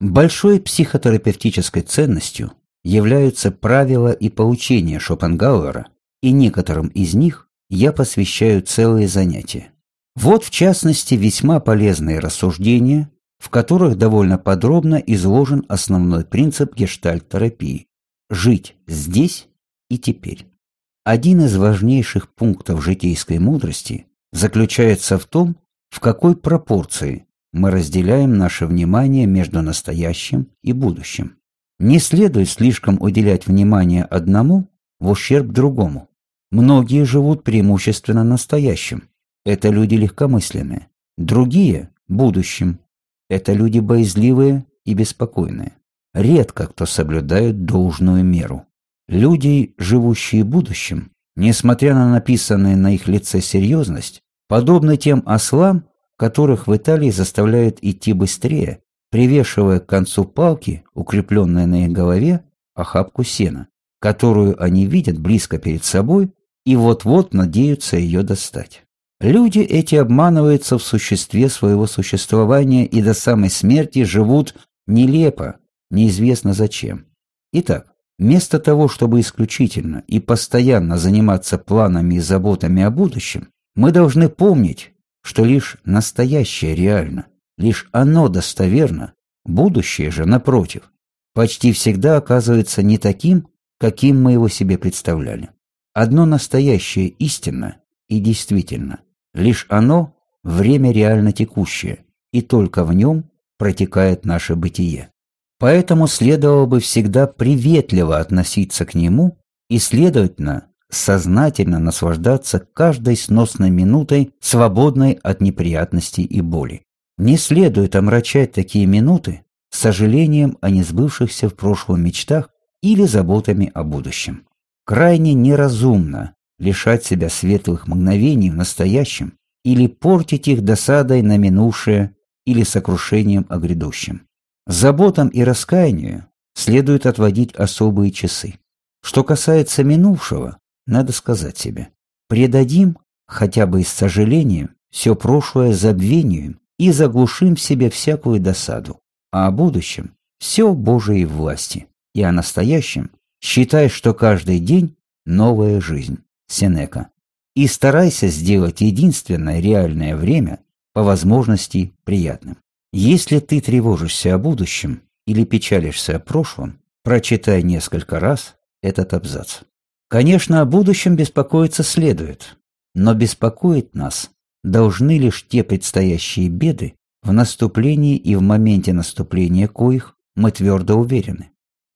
Большой психотерапевтической ценностью являются правила и поучения Шопенгауэра, и некоторым из них я посвящаю целые занятия. Вот, в частности, весьма полезные рассуждения, в которых довольно подробно изложен основной принцип гештальт-терапии – жить здесь и теперь. Один из важнейших пунктов житейской мудрости заключается в том, в какой пропорции мы разделяем наше внимание между настоящим и будущим. Не следует слишком уделять внимание одному в ущерб другому. Многие живут преимущественно настоящим. Это люди легкомысленные. Другие – будущим. Это люди боязливые и беспокойные. Редко кто соблюдает должную меру. Люди, живущие будущим, несмотря на написанную на их лице серьезность, подобны тем ослам, которых в Италии заставляют идти быстрее, привешивая к концу палки, укрепленной на их голове, охапку сена, которую они видят близко перед собой и вот-вот надеются ее достать. Люди эти обманываются в существе своего существования и до самой смерти живут нелепо, неизвестно зачем. Итак, вместо того, чтобы исключительно и постоянно заниматься планами и заботами о будущем, мы должны помнить, что лишь настоящее реально, лишь оно достоверно, будущее же, напротив, почти всегда оказывается не таким, каким мы его себе представляли. Одно настоящее истинно и действительно, лишь оно – время реально текущее, и только в нем протекает наше бытие. Поэтому следовало бы всегда приветливо относиться к нему и, следовательно, сознательно наслаждаться каждой сносной минутой, свободной от неприятностей и боли. Не следует омрачать такие минуты сожалением о несбывшихся в прошлом мечтах или заботами о будущем. Крайне неразумно лишать себя светлых мгновений в настоящем или портить их досадой на минувшее или сокрушением о грядущем. Заботам и раскаянию следует отводить особые часы. Что касается минувшего, надо сказать себе, предадим, хотя бы из сожаления, все прошлое забвению и заглушим в себе всякую досаду, а о будущем все Божией власти, и о настоящем считай, что каждый день новая жизнь. Сенека. И старайся сделать единственное реальное время по возможности приятным. Если ты тревожишься о будущем или печалишься о прошлом, прочитай несколько раз этот абзац. Конечно, о будущем беспокоиться следует, но беспокоить нас должны лишь те предстоящие беды, в наступлении и в моменте наступления коих мы твердо уверены.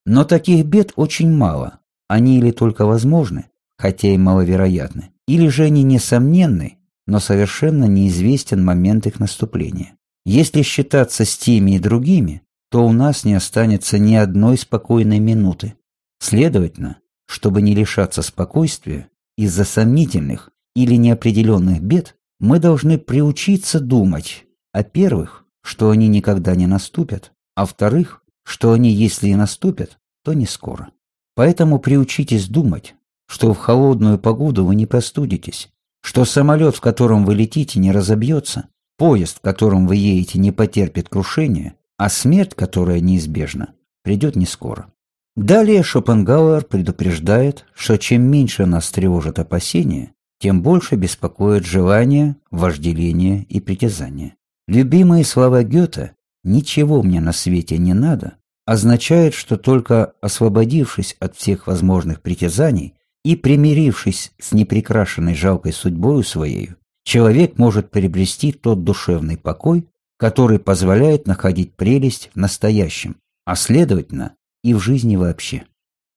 Но таких бед очень мало, они или только возможны, хотя и маловероятны, или же они несомненны, но совершенно неизвестен момент их наступления. Если считаться с теми и другими, то у нас не останется ни одной спокойной минуты. Следовательно, чтобы не лишаться спокойствия из-за сомнительных или неопределенных бед, мы должны приучиться думать о первых, что они никогда не наступят, а вторых, что они, если и наступят, то не скоро. Поэтому приучитесь думать, что в холодную погоду вы не простудитесь, что самолет, в котором вы летите, не разобьется, поезд, в котором вы едете, не потерпит крушения, а смерть, которая неизбежна, придет не скоро. Далее Шопенгауэр предупреждает, что чем меньше нас тревожат опасения, тем больше беспокоят желания, вожделения и притязания. Любимые слова Гёте «ничего мне на свете не надо» означает, что только освободившись от всех возможных притязаний и примирившись с непрекрашенной жалкой судьбою своей, человек может приобрести тот душевный покой, который позволяет находить прелесть в настоящем, а следовательно и в жизни вообще.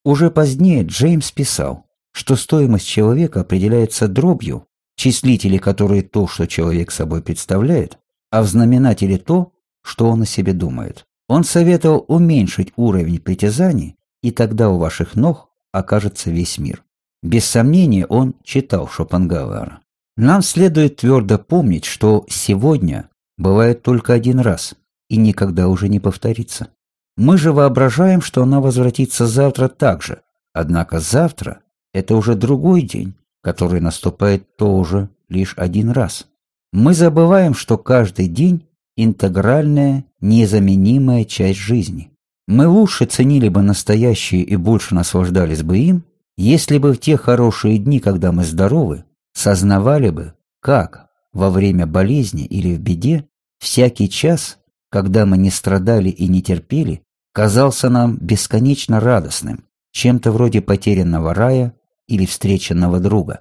Уже позднее Джеймс писал, что стоимость человека определяется дробью, числители которой то, что человек собой представляет, а в знаменателе то, что он о себе думает. Он советовал уменьшить уровень притязаний, и тогда у ваших ног окажется весь мир. Без сомнения он читал Шопенгауэра. Нам следует твердо помнить, что сегодня бывает только один раз и никогда уже не повторится. Мы же воображаем, что она возвратится завтра так же. Однако завтра – это уже другой день, который наступает тоже лишь один раз. Мы забываем, что каждый день интегральная, незаменимая часть жизни. Мы лучше ценили бы настоящее и больше наслаждались бы им, если бы в те хорошие дни, когда мы здоровы, сознавали бы, как во время болезни или в беде всякий час, когда мы не страдали и не терпели, казался нам бесконечно радостным, чем-то вроде потерянного рая или встреченного друга.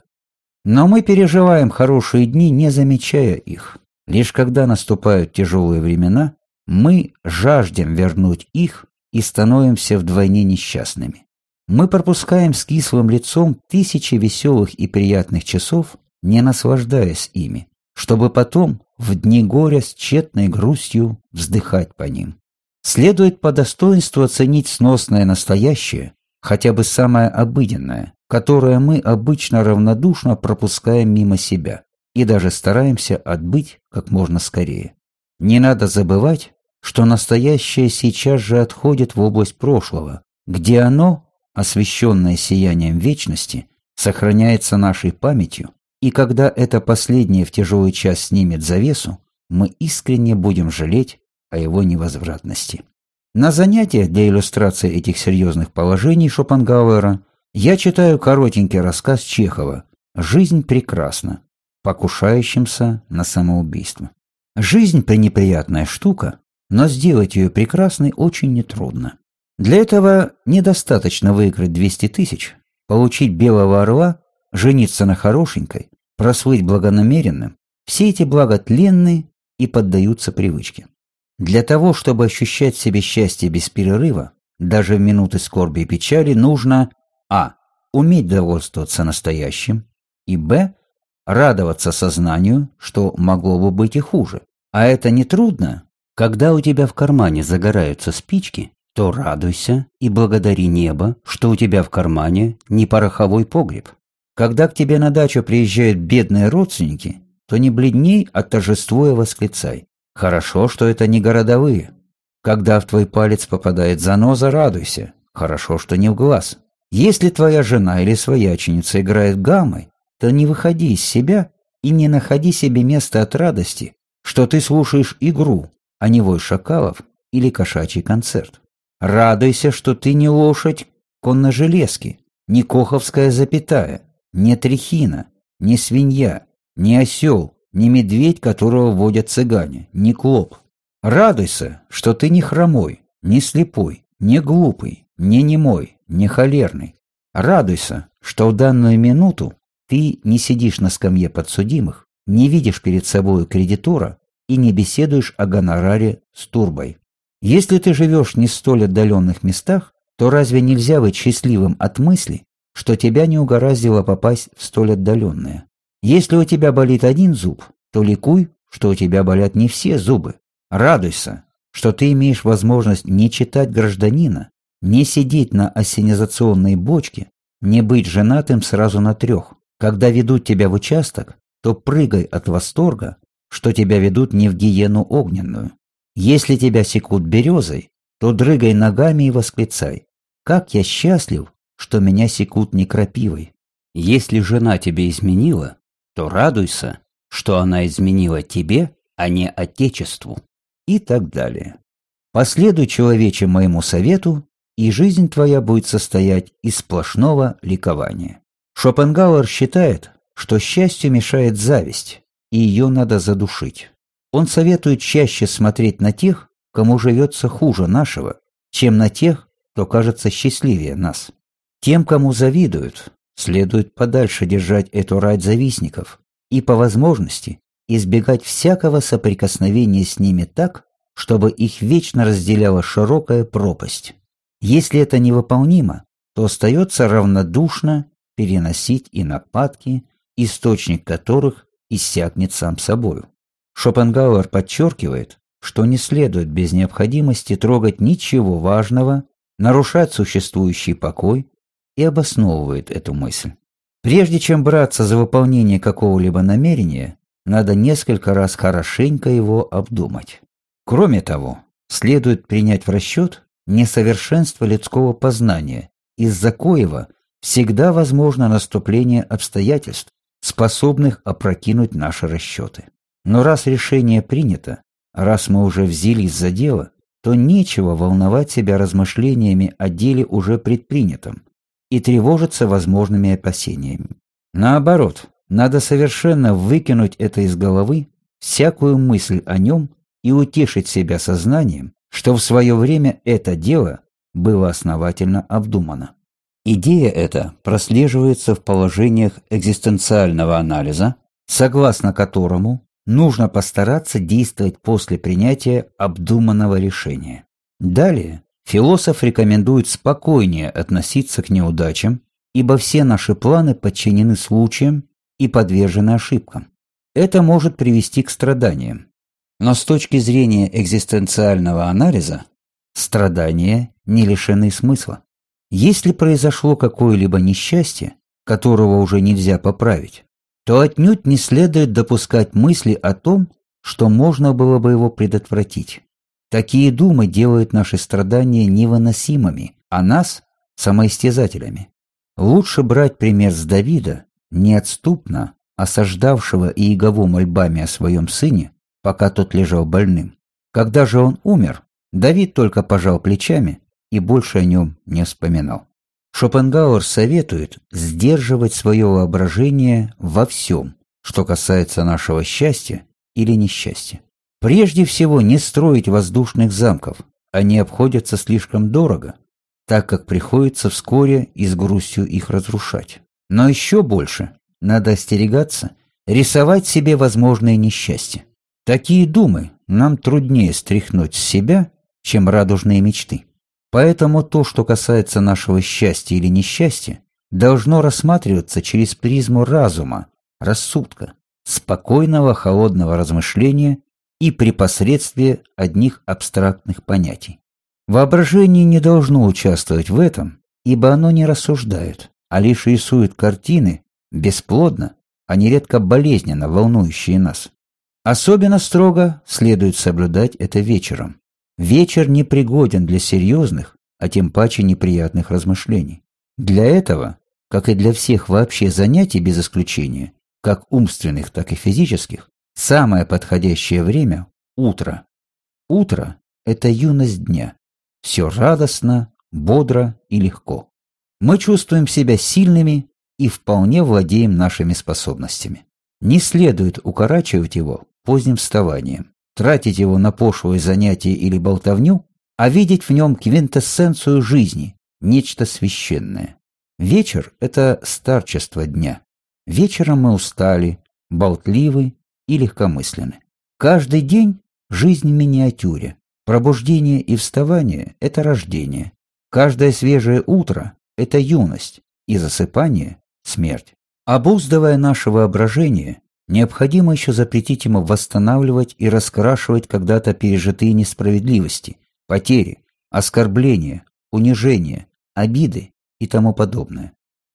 Но мы переживаем хорошие дни, не замечая их. Лишь когда наступают тяжелые времена, мы жаждем вернуть их и становимся вдвойне несчастными. Мы пропускаем с кислым лицом тысячи веселых и приятных часов, не наслаждаясь ими, чтобы потом в дни горя с тщетной грустью вздыхать по ним. Следует по достоинству оценить сносное настоящее, хотя бы самое обыденное, которое мы обычно равнодушно пропускаем мимо себя и даже стараемся отбыть как можно скорее. Не надо забывать, что настоящее сейчас же отходит в область прошлого, где оно, освещенное сиянием вечности, сохраняется нашей памятью, и когда это последнее в тяжелый час снимет завесу, мы искренне будем жалеть о его невозвратности. На занятиях для иллюстрации этих серьезных положений Шопенгауэра я читаю коротенький рассказ Чехова «Жизнь прекрасна», покушающимся на самоубийство. Жизнь пренеприятная штука, но сделать ее прекрасной очень нетрудно. Для этого недостаточно выиграть 200 тысяч, получить белого орла, жениться на хорошенькой, прослыть благонамеренным. Все эти блага тленны и поддаются привычке. Для того, чтобы ощущать в себе счастье без перерыва, даже в минуты скорби и печали, нужно а. уметь довольствоваться настоящим, и б. радоваться сознанию, что могло бы быть и хуже. А это нетрудно, когда у тебя в кармане загораются спички, то радуйся и благодари небо, что у тебя в кармане не пороховой погреб. Когда к тебе на дачу приезжают бедные родственники, то не бледней, а торжествуя восклицай. Хорошо, что это не городовые. Когда в твой палец попадает заноза, радуйся. Хорошо, что не в глаз. Если твоя жена или свояченица играет гаммой, то не выходи из себя и не находи себе места от радости, что ты слушаешь игру, а не вой шакалов или кошачий концерт. Радуйся, что ты не лошадь конножелезки, не коховская запятая, не трехина, не свинья, не осел, не медведь, которого водят цыгане, не клоп. Радуйся, что ты не хромой, не слепой, не глупый, не немой, не холерный. Радуйся, что в данную минуту ты не сидишь на скамье подсудимых, не видишь перед собой кредитора и не беседуешь о гонораре с турбой. Если ты живешь не в столь отдаленных местах, то разве нельзя быть счастливым от мысли, что тебя не угораздило попасть в столь отдаленное? Если у тебя болит один зуб, то ликуй, что у тебя болят не все зубы. Радуйся, что ты имеешь возможность не читать гражданина, не сидеть на ассенизационной бочке, не быть женатым сразу на трех. Когда ведут тебя в участок, то прыгай от восторга, что тебя ведут не в гиену огненную. Если тебя секут березой, то дрыгай ногами и восклицай. Как я счастлив, что меня секут не крапивой. Если жена тебе изменила, то радуйся, что она изменила тебе, а не отечеству. И так далее. Последуй, человече, моему совету, и жизнь твоя будет состоять из сплошного ликования. Шопенгауэр считает, что счастью мешает зависть, и ее надо задушить. Он советует чаще смотреть на тех, кому живется хуже нашего, чем на тех, кто кажется счастливее нас. Тем, кому завидуют, следует подальше держать эту рать завистников и, по возможности, избегать всякого соприкосновения с ними так, чтобы их вечно разделяла широкая пропасть. Если это невыполнимо, то остается равнодушно переносить и нападки, источник которых иссякнет сам собою. Шопенгауэр подчеркивает, что не следует без необходимости трогать ничего важного, нарушать существующий покой и обосновывает эту мысль. Прежде чем браться за выполнение какого-либо намерения, надо несколько раз хорошенько его обдумать. Кроме того, следует принять в расчет несовершенство людского познания, из-за коего всегда возможно наступление обстоятельств, способных опрокинуть наши расчеты. Но раз решение принято, раз мы уже взялись за дело, то нечего волновать себя размышлениями о деле уже предпринятом и тревожиться возможными опасениями. Наоборот, надо совершенно выкинуть это из головы, всякую мысль о нем и утешить себя сознанием, что в свое время это дело было основательно обдумано. Идея эта прослеживается в положениях экзистенциального анализа, согласно которому нужно постараться действовать после принятия обдуманного решения. Далее философ рекомендует спокойнее относиться к неудачам, ибо все наши планы подчинены случаям и подвержены ошибкам. Это может привести к страданиям. Но с точки зрения экзистенциального анализа, страдания не лишены смысла. Если произошло какое-либо несчастье, которого уже нельзя поправить, то отнюдь не следует допускать мысли о том, что можно было бы его предотвратить. Такие думы делают наши страдания невыносимыми, а нас – самоистязателями. Лучше брать пример с Давида, неотступно осаждавшего Иегову мольбами о своем сыне, пока тот лежал больным. Когда же он умер, Давид только пожал плечами и больше о нем не вспоминал. Шопенгауэр советует сдерживать свое воображение во всем, что касается нашего счастья или несчастья. Прежде всего не строить воздушных замков, они обходятся слишком дорого, так как приходится вскоре и с грустью их разрушать. Но еще больше надо остерегаться рисовать себе возможные несчастья. Такие думы нам труднее стряхнуть с себя, чем радужные мечты. Поэтому то, что касается нашего счастья или несчастья, должно рассматриваться через призму разума, рассудка, спокойного холодного размышления и при посредстве одних абстрактных понятий. Воображение не должно участвовать в этом, ибо оно не рассуждает, а лишь рисует картины, бесплодно, а нередко болезненно волнующие нас. Особенно строго следует соблюдать это вечером, Вечер непригоден для серьезных, а тем паче неприятных размышлений. Для этого, как и для всех вообще занятий без исключения, как умственных, так и физических, самое подходящее время – утро. Утро – это юность дня. Все радостно, бодро и легко. Мы чувствуем себя сильными и вполне владеем нашими способностями. Не следует укорачивать его поздним вставанием тратить его на пошлые занятия или болтовню, а видеть в нем квинтэссенцию жизни, нечто священное. Вечер – это старчество дня. Вечером мы устали, болтливы и легкомысленны. Каждый день – жизнь в миниатюре. Пробуждение и вставание – это рождение. Каждое свежее утро – это юность, и засыпание – смерть. Обуздывая наше воображение, Необходимо еще запретить ему восстанавливать и раскрашивать когда-то пережитые несправедливости, потери, оскорбления, унижения, обиды и тому подобное.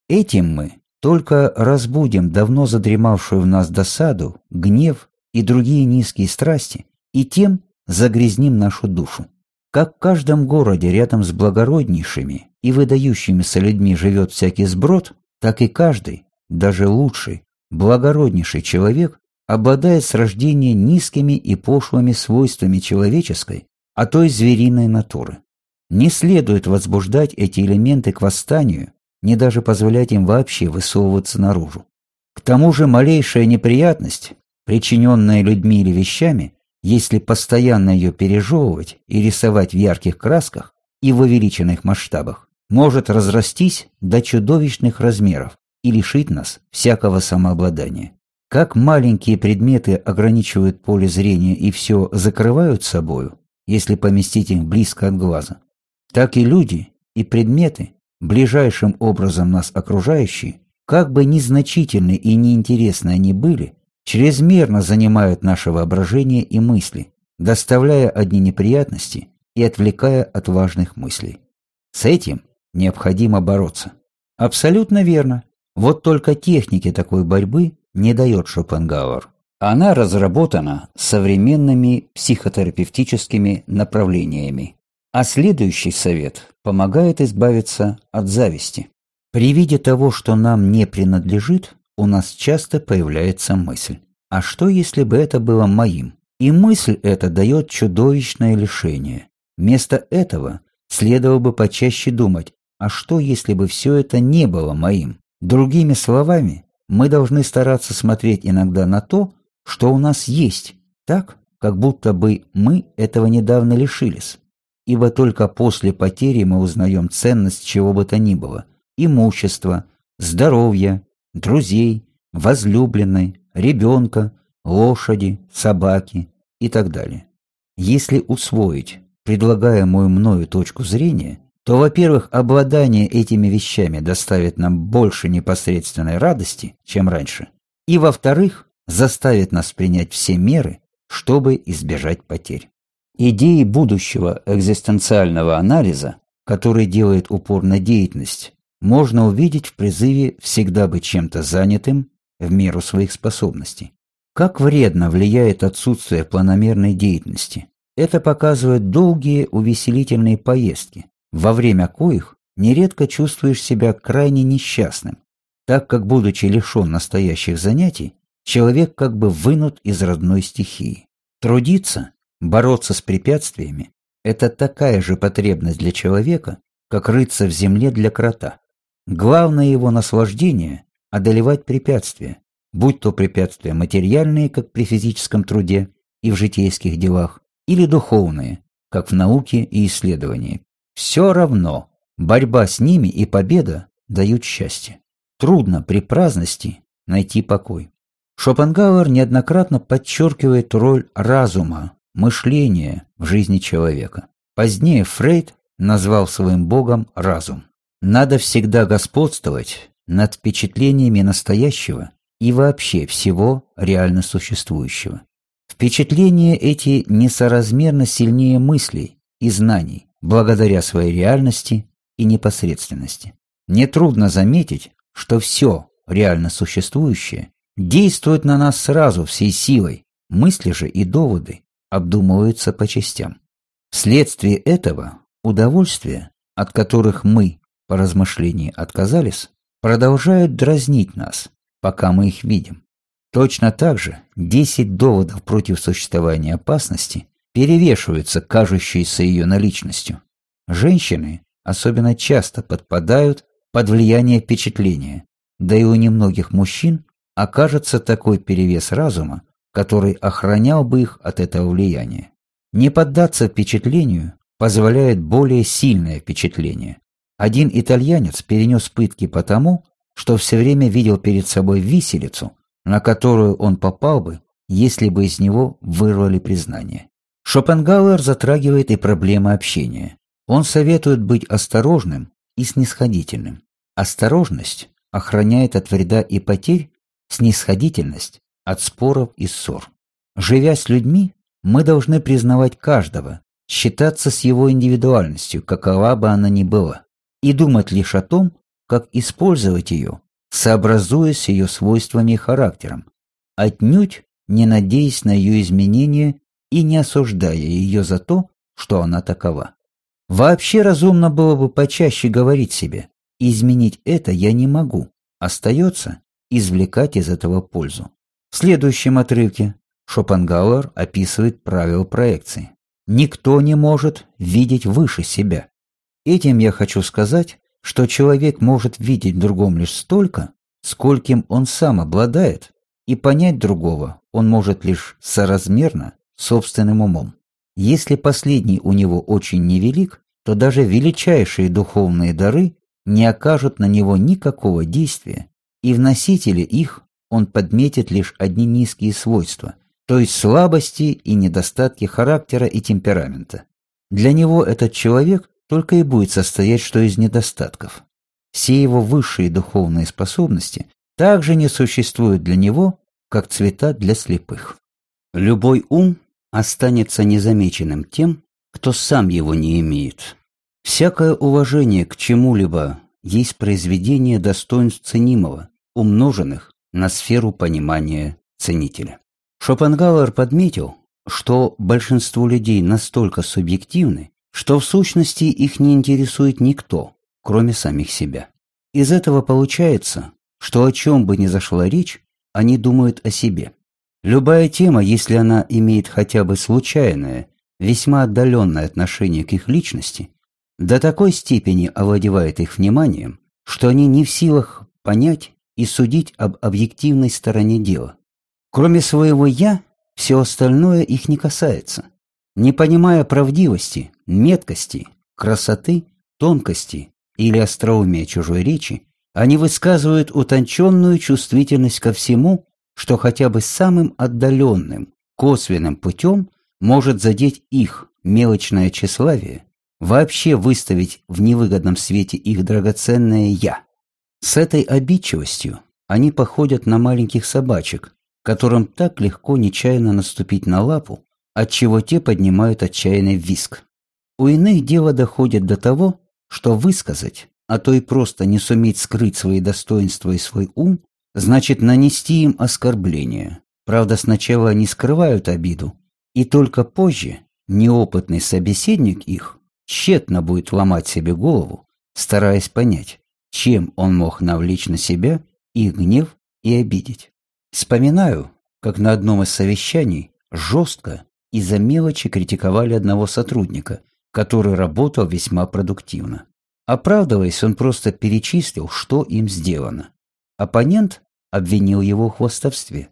Этим мы только разбудим давно задремавшую в нас досаду, гнев и другие низкие страсти, и тем загрязним нашу душу. Как в каждом городе рядом с благороднейшими и выдающимися людьми живет всякий сброд, так и каждый, даже лучший, благороднейший человек обладает с рождения низкими и пошлыми свойствами человеческой, а то и звериной натуры. Не следует возбуждать эти элементы к восстанию, не даже позволять им вообще высовываться наружу. К тому же малейшая неприятность, причиненная людьми или вещами, если постоянно ее пережевывать и рисовать в ярких красках и в увеличенных масштабах, может разрастись до чудовищных размеров, и лишить нас всякого самообладания. Как маленькие предметы ограничивают поле зрения и все закрывают собою, если поместить их близко от глаза, так и люди и предметы, ближайшим образом нас окружающие, как бы незначительны и неинтересны они были, чрезмерно занимают наше воображение и мысли, доставляя одни неприятности и отвлекая от важных мыслей. С этим необходимо бороться. Абсолютно верно. Вот только техники такой борьбы не дает Шопенгауэр. Она разработана современными психотерапевтическими направлениями. А следующий совет помогает избавиться от зависти. При виде того, что нам не принадлежит, у нас часто появляется мысль. А что, если бы это было моим? И мысль эта дает чудовищное лишение. Вместо этого следовало бы почаще думать, а что, если бы все это не было моим? Другими словами, мы должны стараться смотреть иногда на то, что у нас есть, так, как будто бы мы этого недавно лишились. Ибо только после потери мы узнаем ценность чего бы то ни было – имущества, здоровья, друзей, возлюбленной, ребенка, лошади, собаки и так далее. Если усвоить предлагаемую мною точку зрения, то, во-первых, обладание этими вещами доставит нам больше непосредственной радости, чем раньше, и, во-вторых, заставит нас принять все меры, чтобы избежать потерь. Идеи будущего экзистенциального анализа, который делает упор на деятельность, можно увидеть в призыве всегда быть чем-то занятым в меру своих способностей. Как вредно влияет отсутствие планомерной деятельности. Это показывают долгие увеселительные поездки, во время коих нередко чувствуешь себя крайне несчастным, так как, будучи лишен настоящих занятий, человек как бы вынут из родной стихии. Трудиться, бороться с препятствиями – это такая же потребность для человека, как рыться в земле для крота. Главное его наслаждение – одолевать препятствия, будь то препятствия материальные, как при физическом труде и в житейских делах, или духовные, как в науке и исследовании, все равно борьба с ними и победа дают счастье. Трудно при праздности найти покой. Шопенгауэр неоднократно подчеркивает роль разума, мышления в жизни человека. Позднее Фрейд назвал своим богом разум. Надо всегда господствовать над впечатлениями настоящего и вообще всего реально существующего. Впечатления эти несоразмерно сильнее мыслей и знаний, благодаря своей реальности и непосредственности. Нетрудно заметить, что все реально существующее действует на нас сразу всей силой, мысли же и доводы обдумываются по частям. Вследствие этого удовольствия, от которых мы по размышлении отказались, продолжают дразнить нас, пока мы их видим. Точно так же 10 доводов против существования опасности перевешиваются кажущейся ее наличностью. Женщины особенно часто подпадают под влияние впечатления, да и у немногих мужчин окажется такой перевес разума, который охранял бы их от этого влияния. Не поддаться впечатлению позволяет более сильное впечатление. Один итальянец перенес пытки потому, что все время видел перед собой виселицу, на которую он попал бы, если бы из него вырвали признание. Шопенгауэр затрагивает и проблемы общения. Он советует быть осторожным и снисходительным. Осторожность охраняет от вреда и потерь, снисходительность – от споров и ссор. Живя с людьми, мы должны признавать каждого, считаться с его индивидуальностью, какова бы она ни была, и думать лишь о том, как использовать ее, сообразуясь с ее свойствами и характером, отнюдь не надеясь на ее изменения и не осуждая ее за то, что она такова. Вообще разумно было бы почаще говорить себе «изменить это я не могу», остается извлекать из этого пользу. В следующем отрывке Шопенгауэр описывает правила проекции. Никто не может видеть выше себя. Этим я хочу сказать, что человек может видеть другом лишь столько, скольким он сам обладает, и понять другого он может лишь соразмерно собственным умом. Если последний у него очень невелик, то даже величайшие духовные дары не окажут на него никакого действия, и в носителе их он подметит лишь одни низкие свойства, то есть слабости и недостатки характера и темперамента. Для него этот человек только и будет состоять что из недостатков. Все его высшие духовные способности также не существуют для него, как цвета для слепых. Любой ум останется незамеченным тем, кто сам его не имеет. Всякое уважение к чему-либо есть произведение достоинств ценимого, умноженных на сферу понимания ценителя. Шопенгауэр подметил, что большинство людей настолько субъективны, что в сущности их не интересует никто, кроме самих себя. Из этого получается, что о чем бы ни зашла речь, они думают о себе. Любая тема, если она имеет хотя бы случайное, весьма отдаленное отношение к их личности, до такой степени овладевает их вниманием, что они не в силах понять и судить об объективной стороне дела. Кроме своего «я», все остальное их не касается. Не понимая правдивости, меткости, красоты, тонкости или остроумия чужой речи, они высказывают утонченную чувствительность ко всему, что хотя бы самым отдаленным, косвенным путем может задеть их мелочное тщеславие, вообще выставить в невыгодном свете их драгоценное «я». С этой обидчивостью они походят на маленьких собачек, которым так легко нечаянно наступить на лапу, отчего те поднимают отчаянный виск. У иных дело доходит до того, что высказать, а то и просто не суметь скрыть свои достоинства и свой ум, значит нанести им оскорбление. Правда, сначала они скрывают обиду, и только позже неопытный собеседник их тщетно будет ломать себе голову, стараясь понять, чем он мог навлечь на себя их гнев и обидеть. Вспоминаю, как на одном из совещаний жестко из-за мелочи критиковали одного сотрудника, который работал весьма продуктивно. Оправдываясь, он просто перечислил, что им сделано. Оппонент обвинил его в хвостовстве.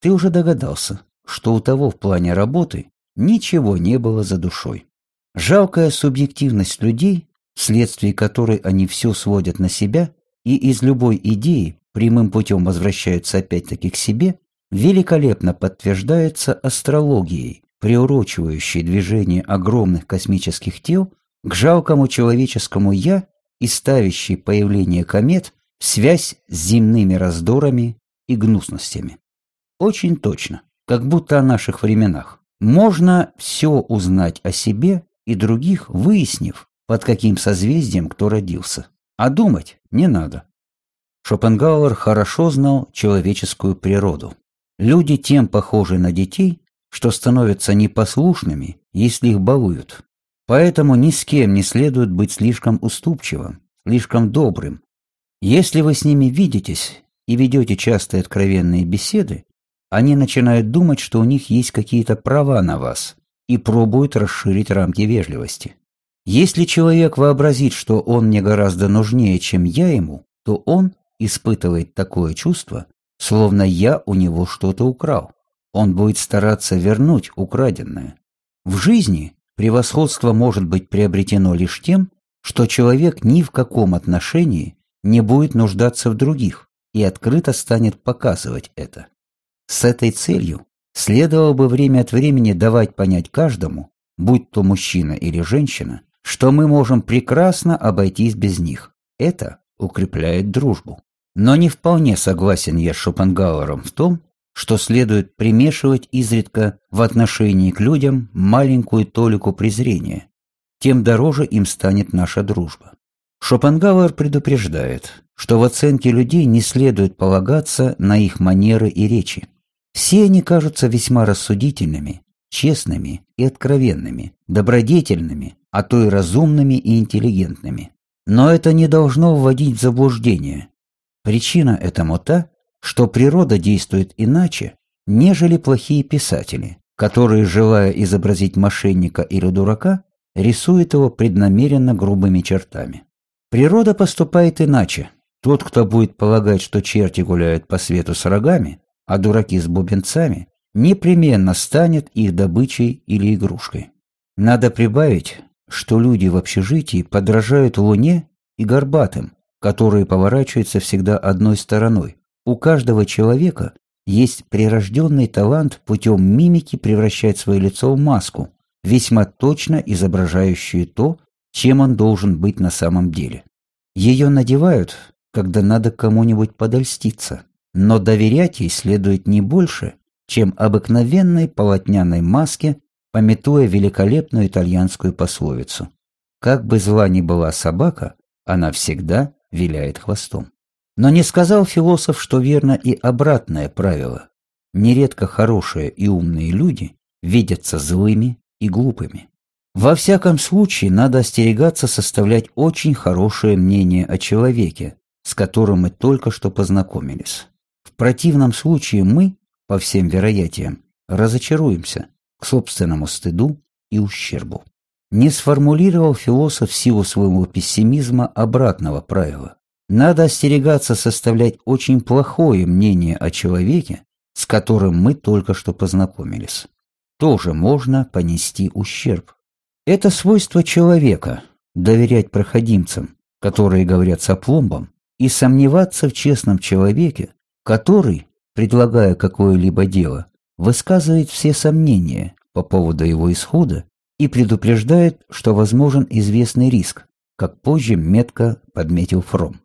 Ты уже догадался, что у того в плане работы ничего не было за душой. Жалкая субъективность людей, вследствие которой они все сводят на себя и из любой идеи прямым путем возвращаются опять-таки к себе, великолепно подтверждается астрологией, приурочивающей движение огромных космических тел к жалкому человеческому «я» и ставящей появление комет в связь с земными раздорами и гнусностями. Очень точно, как будто о наших временах. Можно все узнать о себе и других, выяснив, под каким созвездием кто родился. А думать не надо. Шопенгауэр хорошо знал человеческую природу. Люди тем похожи на детей, что становятся непослушными, если их балуют. Поэтому ни с кем не следует быть слишком уступчивым, слишком добрым. Если вы с ними видитесь и ведете частые откровенные беседы, они начинают думать, что у них есть какие-то права на вас и пробуют расширить рамки вежливости. Если человек вообразит, что он мне гораздо нужнее, чем я ему, то он испытывает такое чувство, словно я у него что-то украл. Он будет стараться вернуть украденное. В жизни Превосходство может быть приобретено лишь тем, что человек ни в каком отношении не будет нуждаться в других и открыто станет показывать это. С этой целью следовало бы время от времени давать понять каждому, будь то мужчина или женщина, что мы можем прекрасно обойтись без них. Это укрепляет дружбу. Но не вполне согласен я с Шопенгауэром в том, что следует примешивать изредка в отношении к людям маленькую толику презрения, тем дороже им станет наша дружба. Шопенгауэр предупреждает, что в оценке людей не следует полагаться на их манеры и речи. Все они кажутся весьма рассудительными, честными и откровенными, добродетельными, а то и разумными и интеллигентными. Но это не должно вводить в заблуждение. Причина этому та, что природа действует иначе, нежели плохие писатели, которые, желая изобразить мошенника или дурака, рисуют его преднамеренно грубыми чертами. Природа поступает иначе. Тот, кто будет полагать, что черти гуляют по свету с рогами, а дураки с бубенцами, непременно станет их добычей или игрушкой. Надо прибавить, что люди в общежитии подражают луне и горбатым, которые поворачиваются всегда одной стороной, у каждого человека есть прирожденный талант путем мимики превращать свое лицо в маску, весьма точно изображающую то, чем он должен быть на самом деле. Ее надевают, когда надо кому-нибудь подольститься, но доверять ей следует не больше, чем обыкновенной полотняной маске, пометуя великолепную итальянскую пословицу. Как бы зла ни была собака, она всегда виляет хвостом. Но не сказал философ, что верно и обратное правило. Нередко хорошие и умные люди видятся злыми и глупыми. Во всяком случае, надо остерегаться составлять очень хорошее мнение о человеке, с которым мы только что познакомились. В противном случае мы, по всем вероятиям, разочаруемся к собственному стыду и ущербу. Не сформулировал философ силу своего пессимизма обратного правила. Надо остерегаться составлять очень плохое мнение о человеке, с которым мы только что познакомились. Тоже можно понести ущерб. Это свойство человека – доверять проходимцам, которые говорят с опломбом, и сомневаться в честном человеке, который, предлагая какое-либо дело, высказывает все сомнения по поводу его исхода и предупреждает, что возможен известный риск, как позже метко подметил Фром.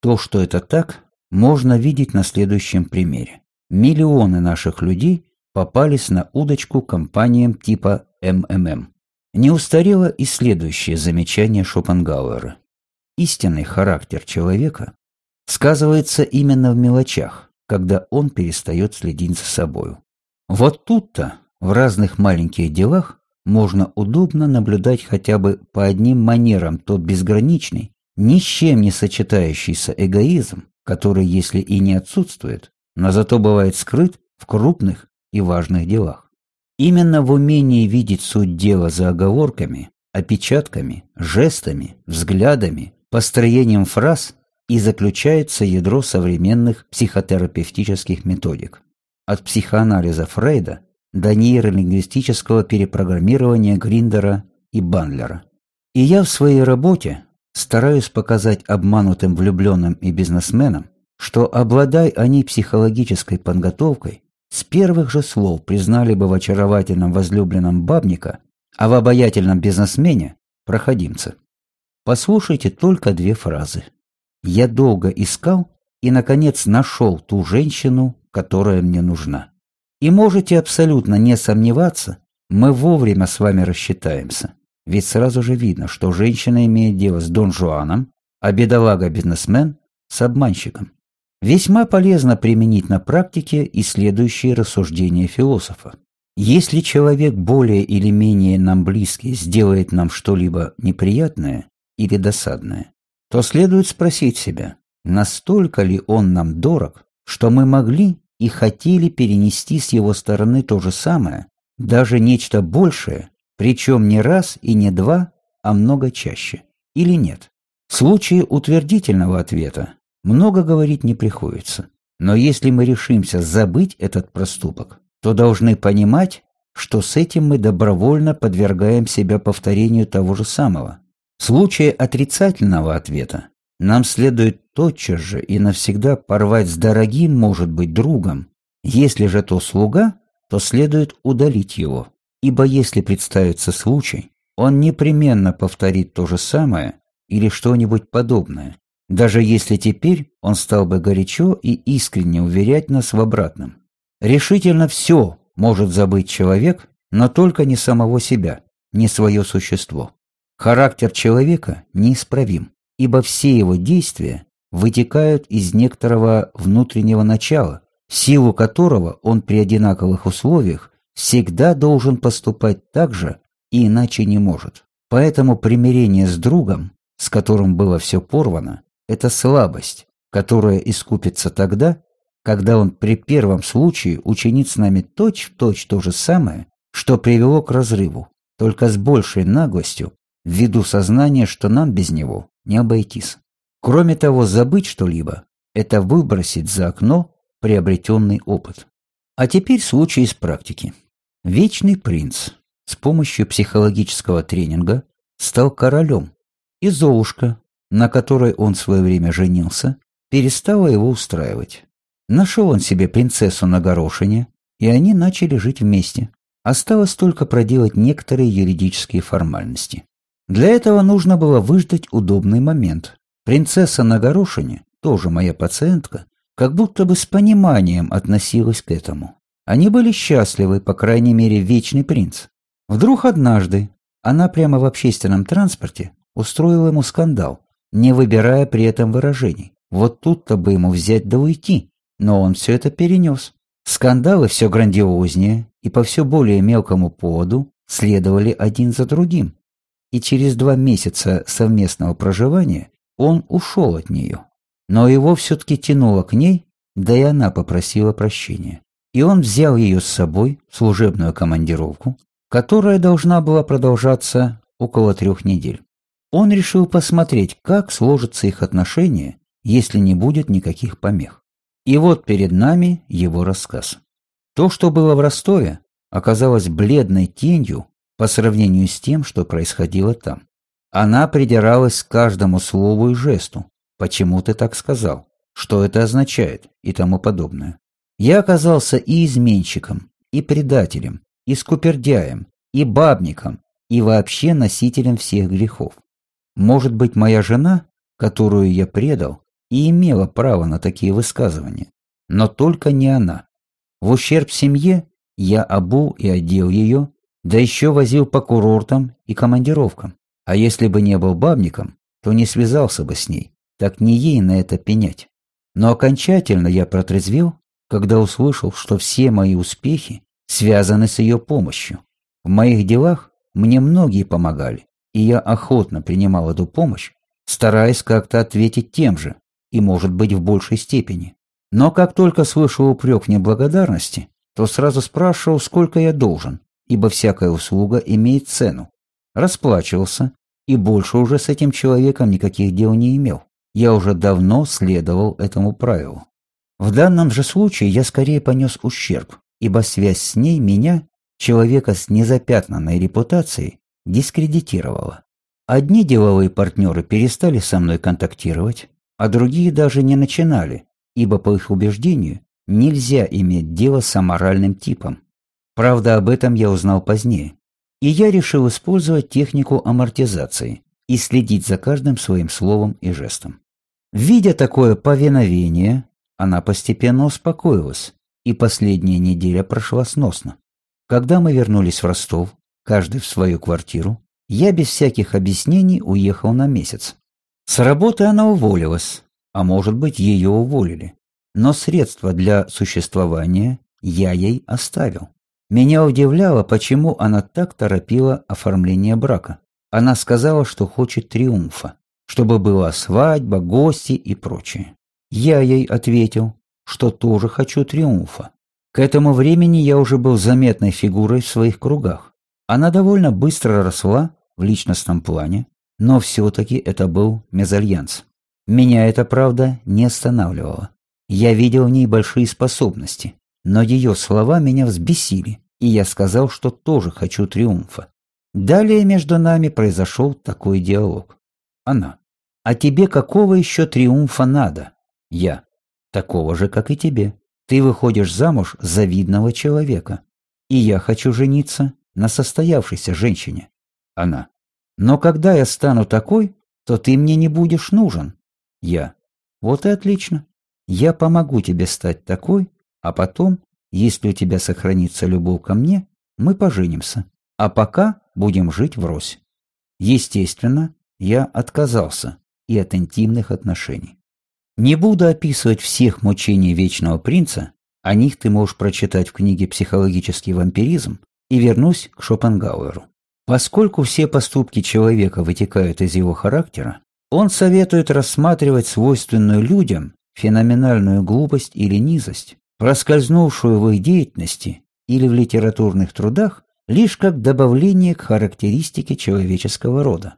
То, что это так, можно видеть на следующем примере. Миллионы наших людей попались на удочку компаниям типа МММ. Не устарело и следующее замечание Шопенгауэра. Истинный характер человека сказывается именно в мелочах, когда он перестает следить за собою. Вот тут-то, в разных маленьких делах, можно удобно наблюдать хотя бы по одним манерам тот безграничный, ни с чем не сочетающийся эгоизм, который, если и не отсутствует, но зато бывает скрыт в крупных и важных делах. Именно в умении видеть суть дела за оговорками, опечатками, жестами, взглядами, построением фраз и заключается ядро современных психотерапевтических методик. От психоанализа Фрейда до нейролингвистического перепрограммирования Гриндера и Бандлера. И я в своей работе стараюсь показать обманутым влюбленным и бизнесменам, что, обладай они психологической подготовкой, с первых же слов признали бы в очаровательном возлюбленном бабника, а в обаятельном бизнесмене – проходимца. Послушайте только две фразы. «Я долго искал и, наконец, нашел ту женщину, которая мне нужна. И можете абсолютно не сомневаться, мы вовремя с вами рассчитаемся. Ведь сразу же видно, что женщина имеет дело с Дон Жуаном, а бедолага-бизнесмен – с обманщиком. Весьма полезно применить на практике и следующие рассуждения философа. Если человек более или менее нам близкий сделает нам что-либо неприятное или досадное, то следует спросить себя, настолько ли он нам дорог, что мы могли и хотели перенести с его стороны то же самое, даже нечто большее, причем не раз и не два, а много чаще. Или нет? В случае утвердительного ответа много говорить не приходится. Но если мы решимся забыть этот проступок, то должны понимать, что с этим мы добровольно подвергаем себя повторению того же самого. В случае отрицательного ответа нам следует тотчас же и навсегда порвать с дорогим, может быть, другом. Если же то слуга, то следует удалить его ибо если представится случай, он непременно повторит то же самое или что-нибудь подобное, даже если теперь он стал бы горячо и искренне уверять нас в обратном. Решительно все может забыть человек, но только не самого себя, не свое существо. Характер человека неисправим, ибо все его действия вытекают из некоторого внутреннего начала, силу которого он при одинаковых условиях всегда должен поступать так же и иначе не может. Поэтому примирение с другом, с которым было все порвано, это слабость, которая искупится тогда, когда он при первом случае учинит с нами точь-в-точь то же самое, что привело к разрыву, только с большей наглостью, ввиду сознания, что нам без него не обойтись. Кроме того, забыть что-либо – это выбросить за окно приобретенный опыт. А теперь случай из практики. Вечный принц с помощью психологического тренинга стал королем, и Золушка, на которой он в свое время женился, перестала его устраивать. Нашел он себе принцессу на горошине, и они начали жить вместе. Осталось только проделать некоторые юридические формальности. Для этого нужно было выждать удобный момент. Принцесса на горошине, тоже моя пациентка, как будто бы с пониманием относилась к этому. Они были счастливы, по крайней мере, вечный принц. Вдруг однажды она прямо в общественном транспорте устроила ему скандал, не выбирая при этом выражений. Вот тут-то бы ему взять да уйти, но он все это перенес. Скандалы все грандиознее и по все более мелкому поводу следовали один за другим. И через два месяца совместного проживания он ушел от нее. Но его все-таки тянуло к ней, да и она попросила прощения. и он взял ее с собой в служебную командировку, которая должна была продолжаться около трех недель. Он решил посмотреть, как сложатся их отношения, если не будет никаких помех. И вот перед нами его рассказ. То, что было в Ростове, оказалось бледной тенью по сравнению с тем, что происходило там. Она придиралась к каждому слову и жесту. «Почему ты так сказал? Что это означает?» и тому подобное. Я оказался и изменщиком, и предателем, и скупердяем, и бабником, и вообще носителем всех грехов. Может быть, моя жена, которую я предал, и имела право на такие высказывания, но только не она. В ущерб семье я обул и одел ее, да еще возил по курортам и командировкам. А если бы не был бабником, то не связался бы с ней, так не ей на это пенять. Но окончательно я протрезвел, когда услышал, что все мои успехи связаны с ее помощью. В моих делах мне многие помогали, и я охотно принимал эту помощь, стараясь как-то ответить тем же, и, может быть, в большей степени. Но как только слышал упрек в неблагодарности, то сразу спрашивал, сколько я должен, ибо всякая услуга имеет цену. Расплачивался, и больше уже с этим человеком никаких дел не имел. Я уже давно следовал этому правилу. В данном же случае я скорее понес ущерб, ибо связь с ней меня, человека с незапятнанной репутацией, дискредитировала. Одни деловые партнеры перестали со мной контактировать, а другие даже не начинали, ибо по их убеждению нельзя иметь дело с аморальным типом. Правда, об этом я узнал позднее. И я решил использовать технику амортизации и следить за каждым своим словом и жестом. Видя такое повиновение, она постепенно успокоилась, и последняя неделя прошла сносно. Когда мы вернулись в Ростов, каждый в свою квартиру, я без всяких объяснений уехал на месяц. С работы она уволилась, а может быть ее уволили. Но средства для существования я ей оставил. Меня удивляло, почему она так торопила оформление брака. Она сказала, что хочет триумфа, чтобы была свадьба, гости и прочее. Я ей ответил, что тоже хочу триумфа. К этому времени я уже был заметной фигурой в своих кругах. Она довольно быстро росла в личностном плане, но все-таки это был мезальянс. Меня это, правда, не останавливало. Я видел в ней большие способности, но ее слова меня взбесили, и я сказал, что тоже хочу триумфа. Далее между нами произошел такой диалог. Она. «А тебе какого еще триумфа надо?» Я. «Такого же, как и тебе. Ты выходишь замуж за видного человека. И я хочу жениться на состоявшейся женщине». Она. Но когда я стану такой, то ты мне не будешь нужен. Я. Вот и отлично. Я помогу тебе стать такой, а потом, если у тебя сохранится любовь ко мне, мы поженимся. А пока будем жить врозь. Естественно, я отказался и от интимных отношений. Не буду описывать всех мучений Вечного Принца, о них ты можешь прочитать в книге «Психологический вампиризм» и вернусь к Шопенгауэру. Поскольку все поступки человека вытекают из его характера, он советует рассматривать свойственную людям феноменальную глупость или низость, проскользнувшую в их деятельности или в литературных трудах, лишь как добавление к характеристике человеческого рода.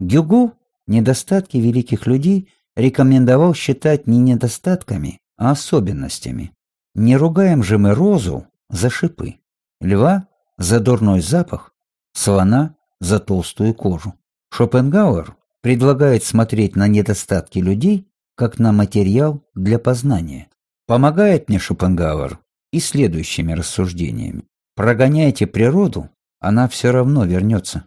Гюго недостатки великих людей рекомендовал считать не недостатками, а особенностями. Не ругаем же мы розу за шипы, льва за дурной запах, слона за толстую кожу. Шопенгауэр предлагает смотреть на недостатки людей как на материал для познания. Помогает мне Шопенгауэр и следующими рассуждениями. Прогоняйте природу, она все равно вернется.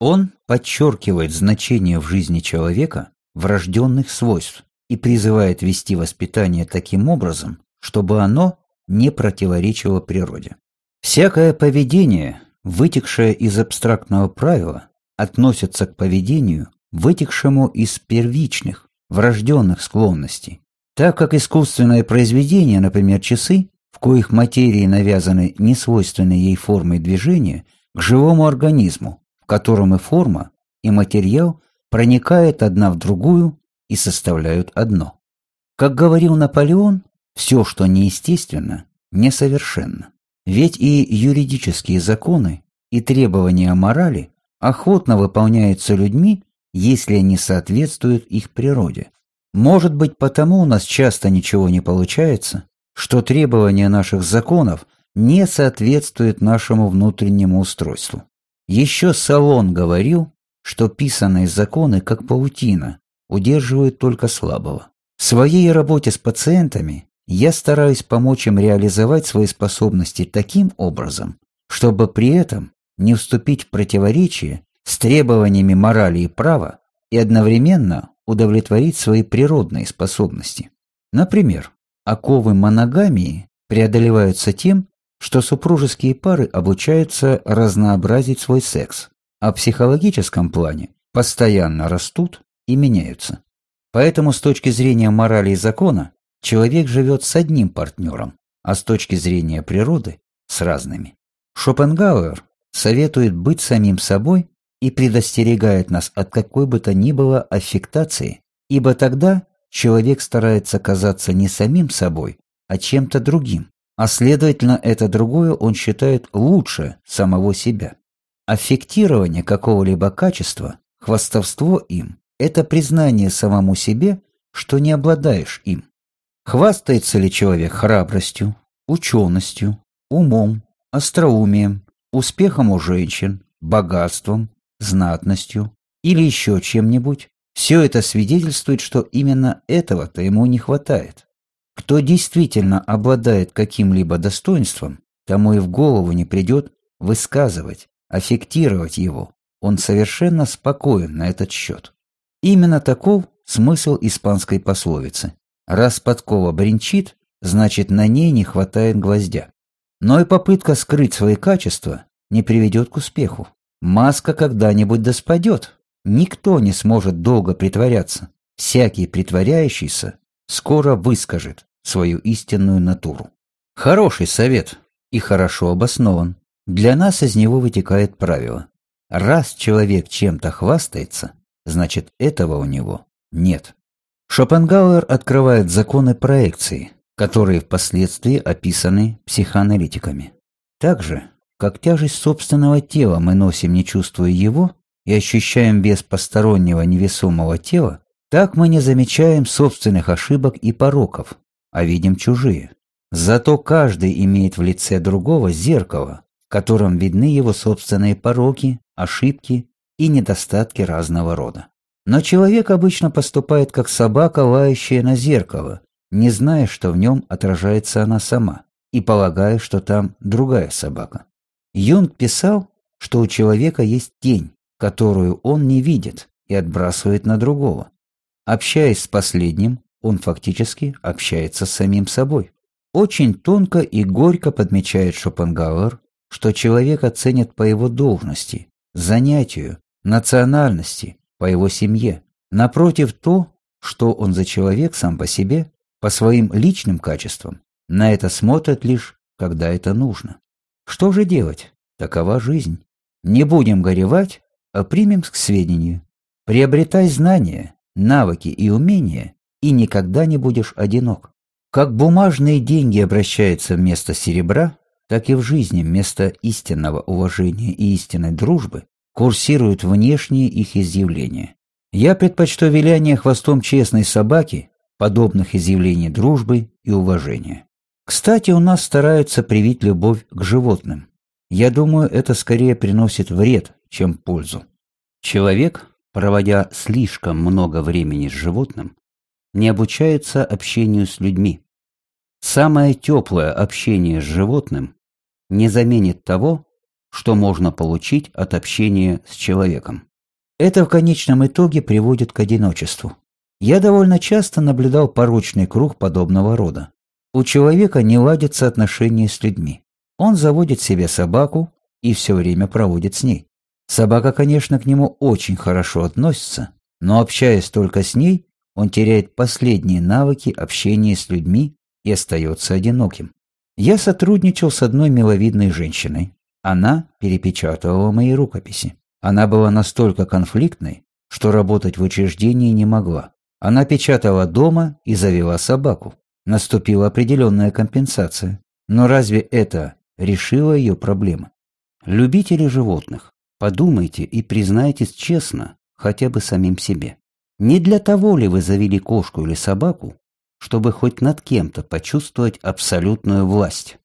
Он подчеркивает значение в жизни человека врожденных свойств и призывает вести воспитание таким образом, чтобы оно не противоречило природе. Всякое поведение, вытекшее из абстрактного правила, относится к поведению, вытекшему из первичных, врожденных склонностей. Так как искусственное произведение, например, часы, в коих материи навязаны несвойственные ей формы движения, к живому организму, в котором и форма, и материал проникают одна в другую и составляют одно. Как говорил Наполеон, все, что неестественно, несовершенна. Ведь и юридические законы, и требования морали охотно выполняются людьми, если они соответствуют их природе. Может быть, потому у нас часто ничего не получается, что требования наших законов не соответствуют нашему внутреннему устройству. Еще Салон говорил, что писанные законы, как паутина, удерживают только слабого. В своей работе с пациентами я стараюсь помочь им реализовать свои способности таким образом, чтобы при этом не вступить в противоречие с требованиями морали и права и одновременно удовлетворить свои природные способности. Например, оковы моногамии преодолеваются тем, что супружеские пары обучаются разнообразить свой секс, а в психологическом плане постоянно растут и меняются. Поэтому с точки зрения морали и закона человек живет с одним партнером, а с точки зрения природы – с разными. Шопенгауэр советует быть самим собой и предостерегает нас от какой бы то ни было аффектации, ибо тогда человек старается казаться не самим собой, а чем-то другим, а следовательно это другое он считает лучше самого себя. Аффектирование какого-либо качества, хвастовство им – это признание самому себе, что не обладаешь им. Хвастается ли человек храбростью, ученостью, умом, остроумием, успехом у женщин, богатством, знатностью или еще чем-нибудь, все это свидетельствует, что именно этого-то ему не хватает. Кто действительно обладает каким-либо достоинством, тому и в голову не придет высказывать, аффектировать его. Он совершенно спокоен на этот счет. Именно таков смысл испанской пословицы. Раз подкова бренчит, значит на ней не хватает гвоздя. Но и попытка скрыть свои качества не приведет к успеху. Маска когда-нибудь доспадет. Никто не сможет долго притворяться. Всякий притворяющийся скоро выскажет свою истинную натуру. Хороший совет и хорошо обоснован. Для нас из него вытекает правило. Раз человек чем-то хвастается, значит этого у него нет. Шопенгауэр открывает законы проекции, которые впоследствии описаны психоаналитиками. Также как тяжесть собственного тела мы носим, не чувствуя его, и ощущаем без постороннего невесомого тела, так мы не замечаем собственных ошибок и пороков, а видим чужие. Зато каждый имеет в лице другого зеркало, в котором видны его собственные пороки, ошибки и недостатки разного рода. Но человек обычно поступает как собака, лающая на зеркало, не зная, что в нем отражается она сама, и полагая, что там другая собака. Юнг писал, что у человека есть тень, которую он не видит и отбрасывает на другого. Общаясь с последним, он фактически общается с самим собой. Очень тонко и горько подмечает Шопенгауэр, что человек оценит по его должности, занятию, национальности, по его семье. Напротив, то, что он за человек сам по себе, по своим личным качествам, на это смотрят лишь, когда это нужно. Что же делать? Такова жизнь. Не будем горевать, а примем к сведению. Приобретай знания, навыки и умения, и никогда не будешь одинок. Как бумажные деньги обращаются вместо серебра, так и в жизни вместо истинного уважения и истинной дружбы курсируют внешние их изъявления. Я предпочту виляние хвостом честной собаки, подобных изъявлений дружбы и уважения. Кстати, у нас стараются привить любовь к животным. Я думаю, это скорее приносит вред, чем пользу. Человек, проводя слишком много времени с животным, не обучается общению с людьми. Самое теплое общение с животным не заменит того, что можно получить от общения с человеком. Это в конечном итоге приводит к одиночеству. Я довольно часто наблюдал порочный круг подобного рода. У человека не ладятся отношения с людьми. Он заводит себе собаку и все время проводит с ней. Собака, конечно, к нему очень хорошо относится, но общаясь только с ней, он теряет последние навыки общения с людьми и остается одиноким. Я сотрудничал с одной миловидной женщиной. Она перепечатывала мои рукописи. Она была настолько конфликтной, что работать в учреждении не могла. Она печатала дома и завела собаку. Наступила определенная компенсация. Но разве это решило ее проблемы? Любители животных, подумайте и признайтесь честно, хотя бы самим себе. Не для того ли вы завели кошку или собаку, чтобы хоть над кем-то почувствовать абсолютную власть?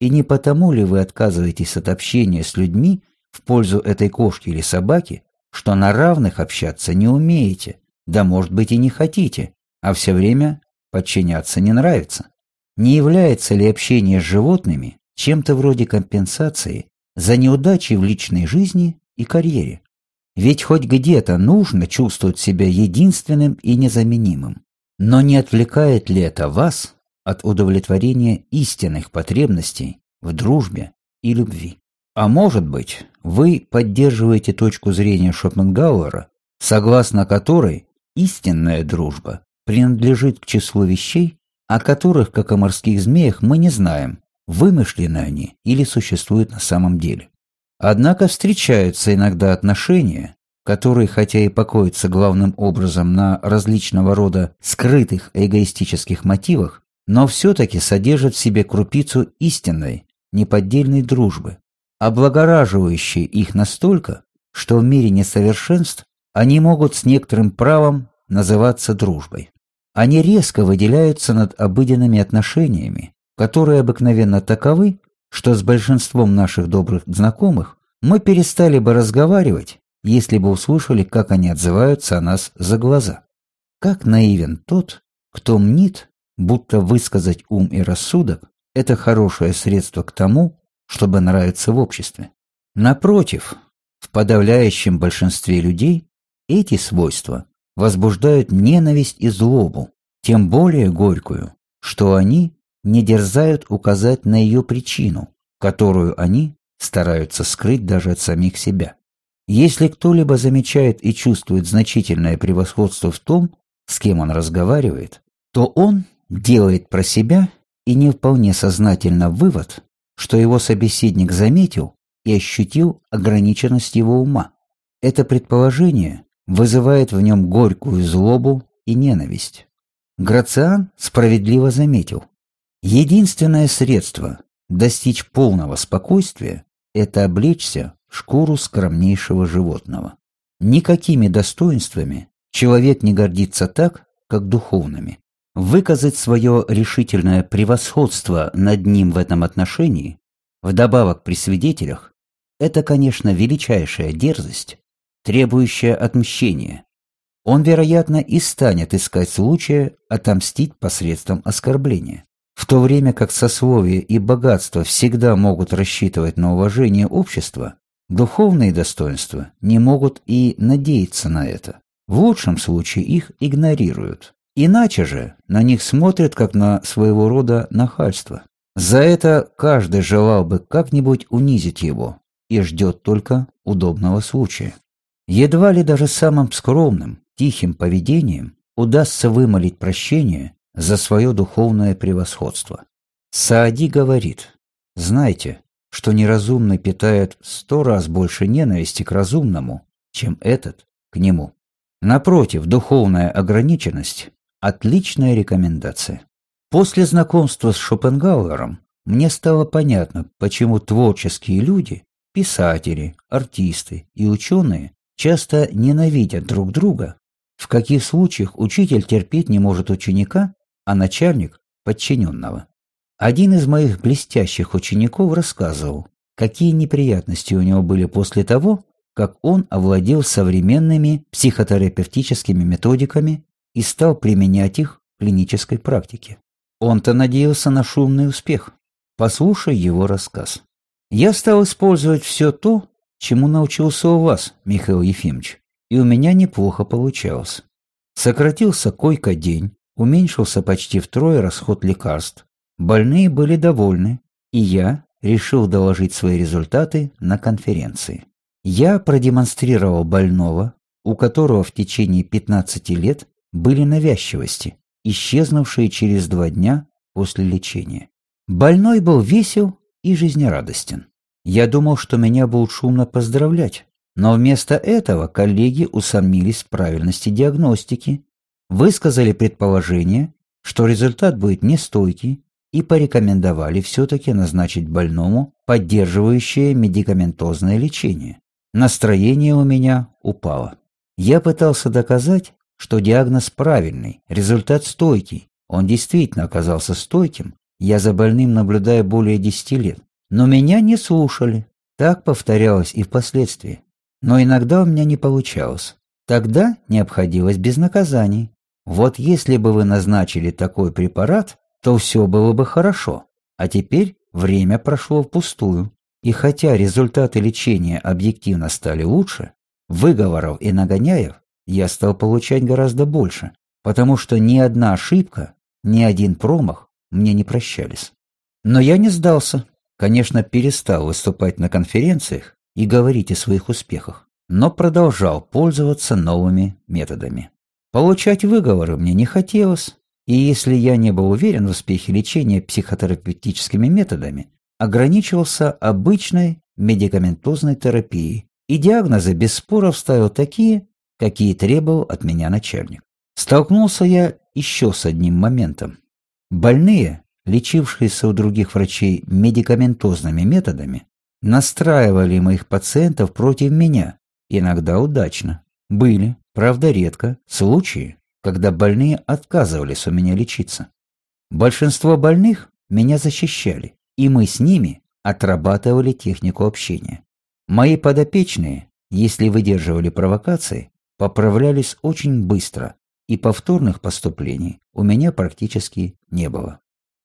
И не потому ли вы отказываетесь от общения с людьми в пользу этой кошки или собаки, что на равных общаться не умеете, да может быть и не хотите, а все время подчиняться не нравится? Не является ли общение с животными чем-то вроде компенсации за неудачи в личной жизни и карьере? Ведь хоть где-то нужно чувствовать себя единственным и незаменимым. Но не отвлекает ли это вас от удовлетворения истинных потребностей в дружбе и любви? А может быть, вы поддерживаете точку зрения Шопенгауэра, согласно которой истинная дружба принадлежит к числу вещей, о которых, как о морских змеях, мы не знаем, вымышлены они или существуют на самом деле. Однако встречаются иногда отношения, которые, хотя и покоятся главным образом на различного рода скрытых эгоистических мотивах, но все-таки содержат в себе крупицу истинной, неподдельной дружбы, облагораживающей их настолько, что в мире несовершенств они могут с некоторым правом называться дружбой. Они резко выделяются над обыденными отношениями, которые обыкновенно таковы, что с большинством наших добрых знакомых мы перестали бы разговаривать, если бы услышали, как они отзываются о нас за глаза. Как наивен тот, кто мнит, будто высказать ум и рассудок – это хорошее средство к тому, чтобы нравиться в обществе. Напротив, в подавляющем большинстве людей эти свойства возбуждают ненависть и злобу, тем более горькую, что они не дерзают указать на ее причину, которую они стараются скрыть даже от самих себя. Если кто-либо замечает и чувствует значительное превосходство в том, с кем он разговаривает, то он делает про себя и не вполне сознательно вывод, что его собеседник заметил и ощутил ограниченность его ума. Это предположение вызывает в нем горькую злобу и ненависть. Грациан справедливо заметил, единственное средство достичь полного спокойствия – это облечься в шкуру скромнейшего животного. Никакими достоинствами человек не гордится так, как духовными. Выказать свое решительное превосходство над ним в этом отношении, вдобавок при свидетелях, это, конечно, величайшая дерзость, требующая отмщения. Он, вероятно, и станет искать случая отомстить посредством оскорбления. В то время как сословие и богатство всегда могут рассчитывать на уважение общества, духовные достоинства не могут и надеяться на это. В лучшем случае их игнорируют. Иначе же на них смотрят как на своего рода нахальство. За это каждый желал бы как-нибудь унизить его и ждет только удобного случая. Едва ли даже самым скромным, тихим поведением удастся вымолить прощение за свое духовное превосходство. Саади говорит, знайте, что неразумный питает сто раз больше ненависти к разумному, чем этот к нему. Напротив, духовная ограниченность – отличная рекомендация. После знакомства с Шопенгауэром мне стало понятно, почему творческие люди, писатели, артисты и ученые часто ненавидят друг друга, в каких случаях учитель терпеть не может ученика, а начальник – подчиненного. Один из моих блестящих учеников рассказывал, какие неприятности у него были после того, как он овладел современными психотерапевтическими методиками и стал применять их в клинической практике. Он-то надеялся на шумный успех. Послушай его рассказ. Я стал использовать все то, чему научился у вас, Михаил Ефимович, и у меня неплохо получалось. Сократился койко-день, уменьшился почти втрое расход лекарств. Больные были довольны, и я решил доложить свои результаты на конференции. Я продемонстрировал больного, у которого в течение 15 лет были навязчивости, исчезнувшие через два дня после лечения. Больной был весел и жизнерадостен. Я думал, что меня будут шумно поздравлять, но вместо этого коллеги усомнились в правильности диагностики высказали предположение, что результат будет нестойкий, и порекомендовали все-таки назначить больному поддерживающее медикаментозное лечение. Настроение у меня упало. Я пытался доказать, что диагноз правильный, результат стойкий. Он действительно оказался стойким. Я за больным наблюдаю более 10 лет. Но меня не слушали. Так повторялось и впоследствии. Но иногда у меня не получалось. Тогда не обходилось без наказаний. Вот если бы вы назначили такой препарат, то все было бы хорошо. А теперь время прошло впустую. И хотя результаты лечения объективно стали лучше, выговоров и нагоняев я стал получать гораздо больше, потому что ни одна ошибка, ни один промах мне не прощались. Но я не сдался. Конечно, перестал выступать на конференциях и говорить о своих успехах, но продолжал пользоваться новыми методами. Получать выговоры мне не хотелось, и если я не был уверен в успехе лечения психотерапевтическими методами, ограничивался обычной медикаментозной терапией, и диагнозы без споров ставил такие, какие требовал от меня начальник. Столкнулся я еще с одним моментом. Больные, лечившиеся у других врачей медикаментозными методами, настраивали моих пациентов против меня, иногда удачно. Были, правда редко, случаи, когда больные отказывались у меня лечиться. Большинство больных меня защищали, и мы с ними отрабатывали технику общения. Мои подопечные, если выдерживали провокации, поправлялись очень быстро, и повторных поступлений у меня практически не было.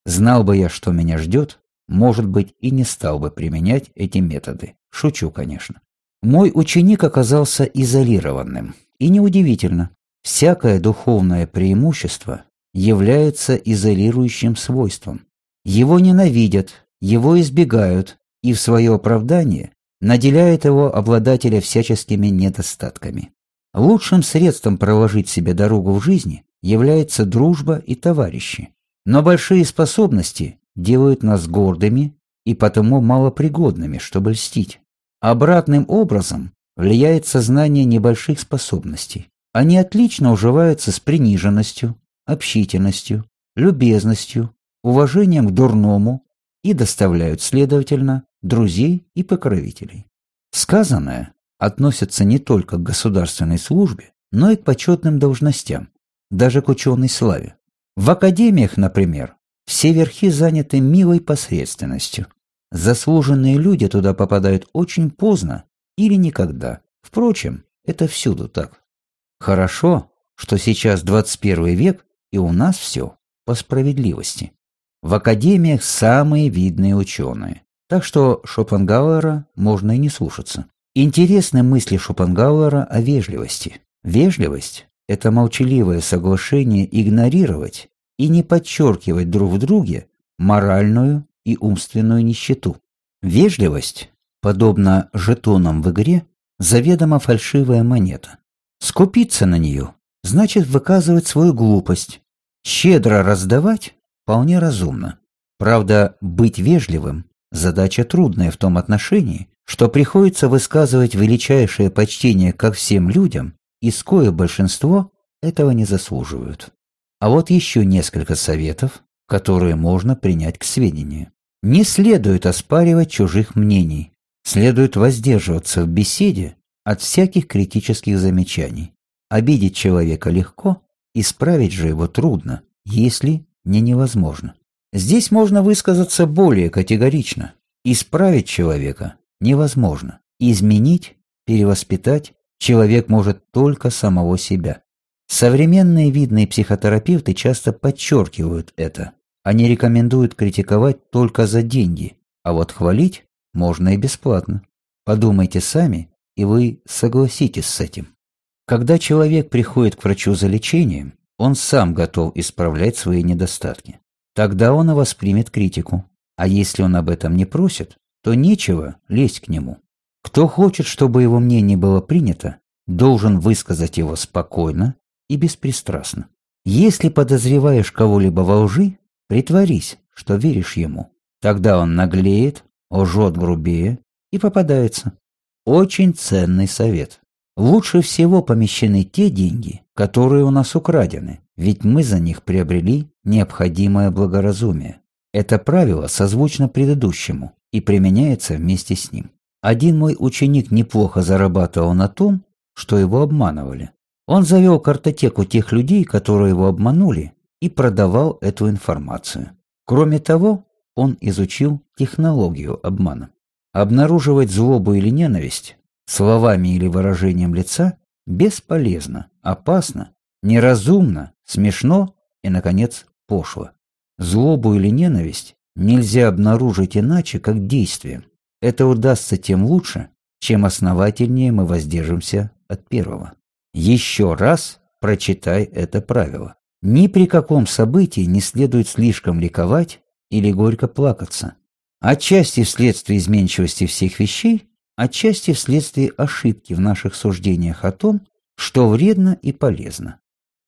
Знал бы я, что меня ждет, может быть, и не стал бы применять эти методы. Шучу, конечно. Мой ученик оказался изолированным. И неудивительно, всякое духовное преимущество является изолирующим свойством. Его ненавидят, его избегают, и в свое оправдание наделяют его обладателя всяческими недостатками. Лучшим средством проложить себе дорогу в жизни является дружба и товарищи. Но большие способности делают нас гордыми и потому малопригодными, чтобы льстить. Обратным образом влияет сознание небольших способностей. Они отлично уживаются с приниженностью, общительностью, любезностью, уважением к дурному и доставляют, следовательно, друзей и покровителей. Сказанное относится не только к государственной службе, но и к почетным должностям, даже к ученой славе. В академиях, например, все верхи заняты милой посредственностью. Заслуженные люди туда попадают очень поздно или никогда. Впрочем, это всюду так. Хорошо, что сейчас 21 век, и у нас все по справедливости. В академиях самые видные ученые. Так что Шопенгауэра можно и не слушаться. Интересны мысли Шопенгауэра о вежливости. Вежливость – это молчаливое соглашение игнорировать и не подчеркивать друг в друге моральную и умственную нищету. Вежливость, подобно жетонам в игре, заведомо фальшивая монета. Скупиться на нее значит выказывать свою глупость. Щедро раздавать вполне разумно. Правда, быть вежливым – задача трудная в том отношении, что приходится высказывать величайшее почтение ко всем людям, из кое большинство этого не заслуживают. А вот еще несколько советов, которые можно принять к сведению. Не следует оспаривать чужих мнений, следует воздерживаться в беседе от всяких критических замечаний. Обидеть человека легко, исправить же его трудно, если не невозможно. Здесь можно высказаться более категорично. Исправить человека невозможно. Изменить, перевоспитать человек может только самого себя. Современные видные психотерапевты часто подчеркивают это. Они рекомендуют критиковать только за деньги, а вот хвалить можно и бесплатно. Подумайте сами, и вы согласитесь с этим. Когда человек приходит к врачу за лечением, он сам готов исправлять свои недостатки. Тогда он и воспримет критику. А если он об этом не просит, то нечего лезть к нему. Кто хочет, чтобы его мнение было принято, должен высказать его спокойно и беспристрастно. Если подозреваешь кого-либо во лжи, притворись, что веришь ему. Тогда он наглеет, лжет грубее и попадается. Очень ценный совет. Лучше всего помещены те деньги, которые у нас украдены, ведь мы за них приобрели необходимое благоразумие. Это правило созвучно предыдущему и применяется вместе с ним. Один мой ученик неплохо зарабатывал на том, что его обманывали. Он завел картотеку тех людей, которые его обманули, и продавал эту информацию. Кроме того, он изучил технологию обмана. Обнаруживать злобу или ненависть словами или выражением лица бесполезно, опасно, неразумно, смешно и, наконец, пошло. Злобу или ненависть нельзя обнаружить иначе, как действием. Это удастся тем лучше, чем основательнее мы воздержимся от первого. Еще раз прочитай это правило. Ни при каком событии не следует слишком ликовать или горько плакаться. Отчасти вследствие изменчивости всех вещей, отчасти вследствие ошибки в наших суждениях о том, что вредно и полезно.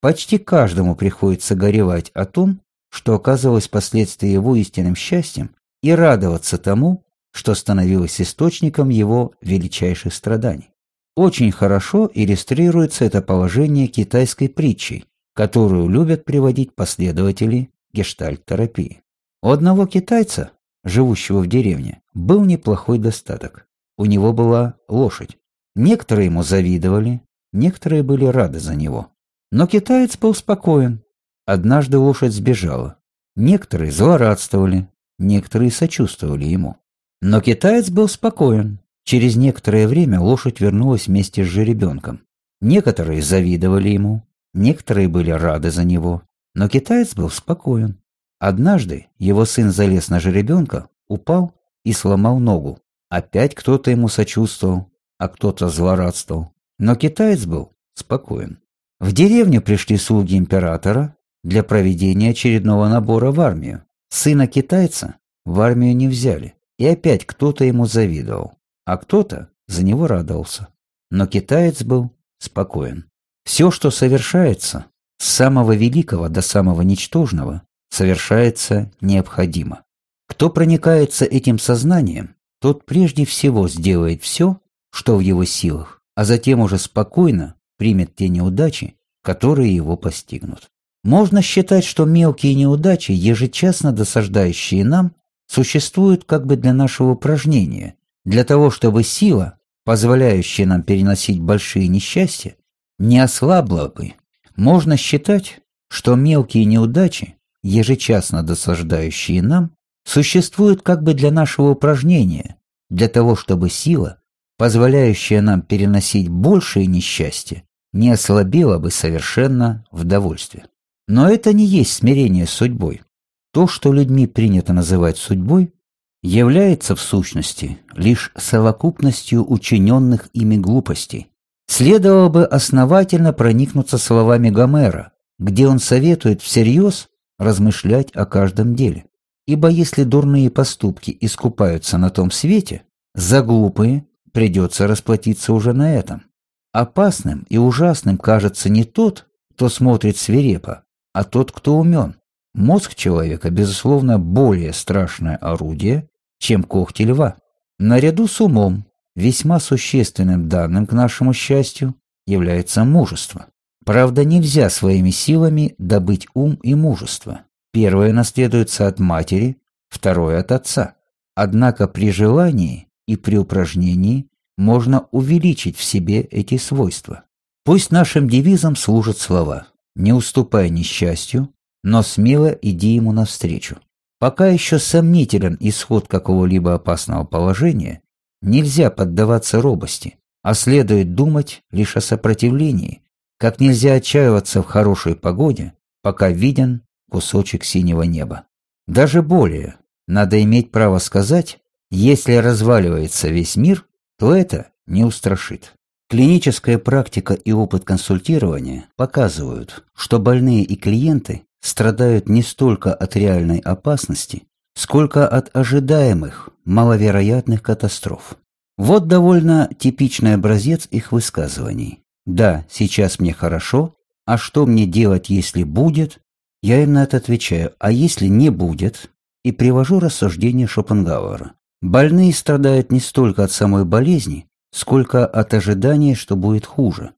Почти каждому приходится горевать о том, что оказывалось последствием его истинным счастьем, и радоваться тому, что становилось источником его величайших страданий. Очень хорошо иллюстрируется это положение китайской притчей, которую любят приводить последователи гештальт-терапии. У одного китайца, живущего в деревне, был неплохой достаток. У него была лошадь. Некоторые ему завидовали, некоторые были рады за него. Но китаец был спокоен. Однажды лошадь сбежала. Некоторые злорадствовали, некоторые сочувствовали ему. Но китаец был спокоен. Через некоторое время лошадь вернулась вместе с жеребенком. Некоторые завидовали ему, некоторые были рады за него, но китаец был спокоен. Однажды его сын залез на жеребенка, упал и сломал ногу. Опять кто-то ему сочувствовал, а кто-то злорадствовал. Но китаец был спокоен. В деревню пришли слуги императора для проведения очередного набора в армию. Сына китайца в армию не взяли, и опять кто-то ему завидовал, а кто-то за него радовался. Но китаец был спокоен. Все, что совершается, с самого великого до самого ничтожного, совершается необходимо. Кто проникается этим сознанием, тот прежде всего сделает все, что в его силах, а затем уже спокойно примет те неудачи, которые его постигнут. Можно считать, что мелкие неудачи, ежечасно досаждающие нам, существуют как бы для нашего упражнения, для того, чтобы сила, позволяющая нам переносить большие несчастья, не ослабла бы. Можно считать, что мелкие неудачи, ежечасно досаждающие нам, существуют как бы для нашего упражнения, для того, чтобы сила, позволяющая нам переносить большие несчастья, не ослабела бы совершенно в довольстве. Но это не есть смирение с судьбой. То, что людьми принято называть судьбой, является в сущности лишь совокупностью учиненных ими глупостей. Следовало бы основательно проникнуться словами Гомера, где он советует всерьез размышлять о каждом деле. Ибо если дурные поступки искупаются на том свете, за глупые придется расплатиться уже на этом. Опасным и ужасным кажется не тот, кто смотрит свирепо, а тот, кто умен. Мозг человека, безусловно, более страшное орудие, чем когти льва. Наряду с умом, весьма существенным данным к нашему счастью, является мужество. Правда, нельзя своими силами добыть ум и мужество. Первое наследуется от матери, второе от отца. Однако при желании и при упражнении можно увеличить в себе эти свойства. Пусть нашим девизом служат слова «Не уступай несчастью, но смело иди ему навстречу». Пока еще сомнителен исход какого-либо опасного положения, нельзя поддаваться робости, а следует думать лишь о сопротивлении, как нельзя отчаиваться в хорошей погоде, пока виден кусочек синего неба. Даже более, надо иметь право сказать, если разваливается весь мир, то это не устрашит. Клиническая практика и опыт консультирования показывают, что больные и клиенты страдают не столько от реальной опасности, сколько от ожидаемых, маловероятных катастроф. Вот довольно типичный образец их высказываний. «Да, сейчас мне хорошо, а что мне делать, если будет?» Я им на это отвечаю «А если не будет?» и привожу рассуждение Шопенгауэра. Больные страдают не столько от самой болезни, сколько от ожидания, что будет хуже.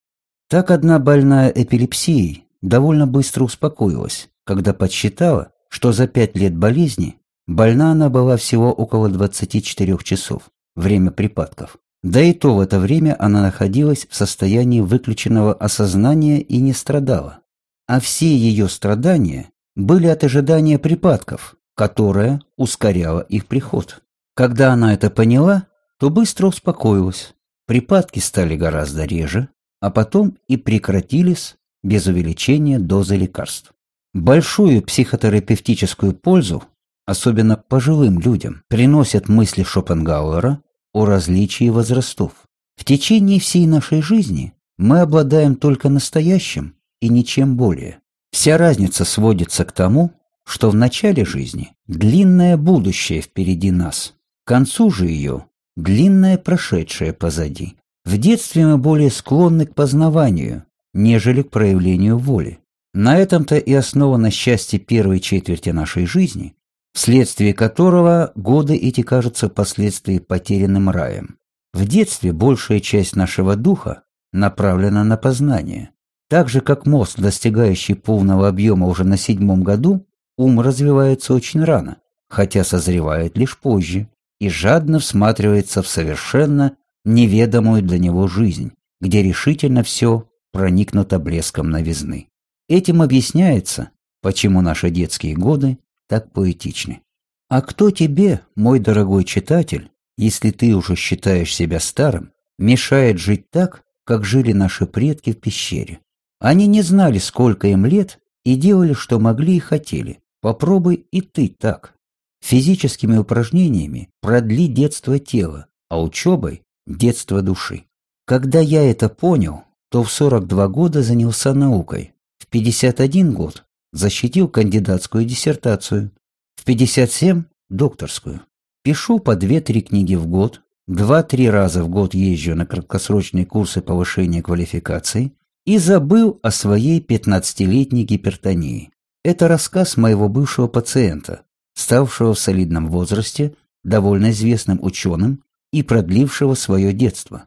Так одна больная эпилепсией довольно быстро успокоилась, когда подсчитала, что за пять лет болезни Больна она была всего около 24 часов, время припадков. Да и то в это время она находилась в состоянии выключенного осознания и не страдала. А все ее страдания были от ожидания припадков, которое ускоряло их приход. Когда она это поняла, то быстро успокоилась. Припадки стали гораздо реже, а потом и прекратились без увеличения дозы лекарств. Большую психотерапевтическую пользу, особенно пожилым людям, приносят мысли Шопенгауэра о различии возрастов. В течение всей нашей жизни мы обладаем только настоящим и ничем более. Вся разница сводится к тому, что в начале жизни длинное будущее впереди нас, к концу же ее длинное прошедшее позади. В детстве мы более склонны к познаванию, нежели к проявлению воли. На этом-то и основано счастье первой четверти нашей жизни, вследствие которого годы эти кажутся впоследствии потерянным раем. В детстве большая часть нашего духа направлена на познание. Так же, как мозг, достигающий полного объема уже на седьмом году, ум развивается очень рано, хотя созревает лишь позже, и жадно всматривается в совершенно неведомую для него жизнь, где решительно все проникнуто блеском новизны. Этим объясняется, почему наши детские годы так поэтичны. А кто тебе, мой дорогой читатель, если ты уже считаешь себя старым, мешает жить так, как жили наши предки в пещере? Они не знали, сколько им лет, и делали, что могли и хотели. Попробуй и ты так. Физическими упражнениями продли детство тела, а учебой – детство души. Когда я это понял, то в 42 года занялся наукой, 51 год защитил кандидатскую диссертацию, в 57 – докторскую. Пишу по 2-3 книги в год, 2-3 раза в год езжу на краткосрочные курсы повышения квалификации и забыл о своей 15-летней гипертонии. Это рассказ моего бывшего пациента, ставшего в солидном возрасте довольно известным ученым и продлившего свое детство.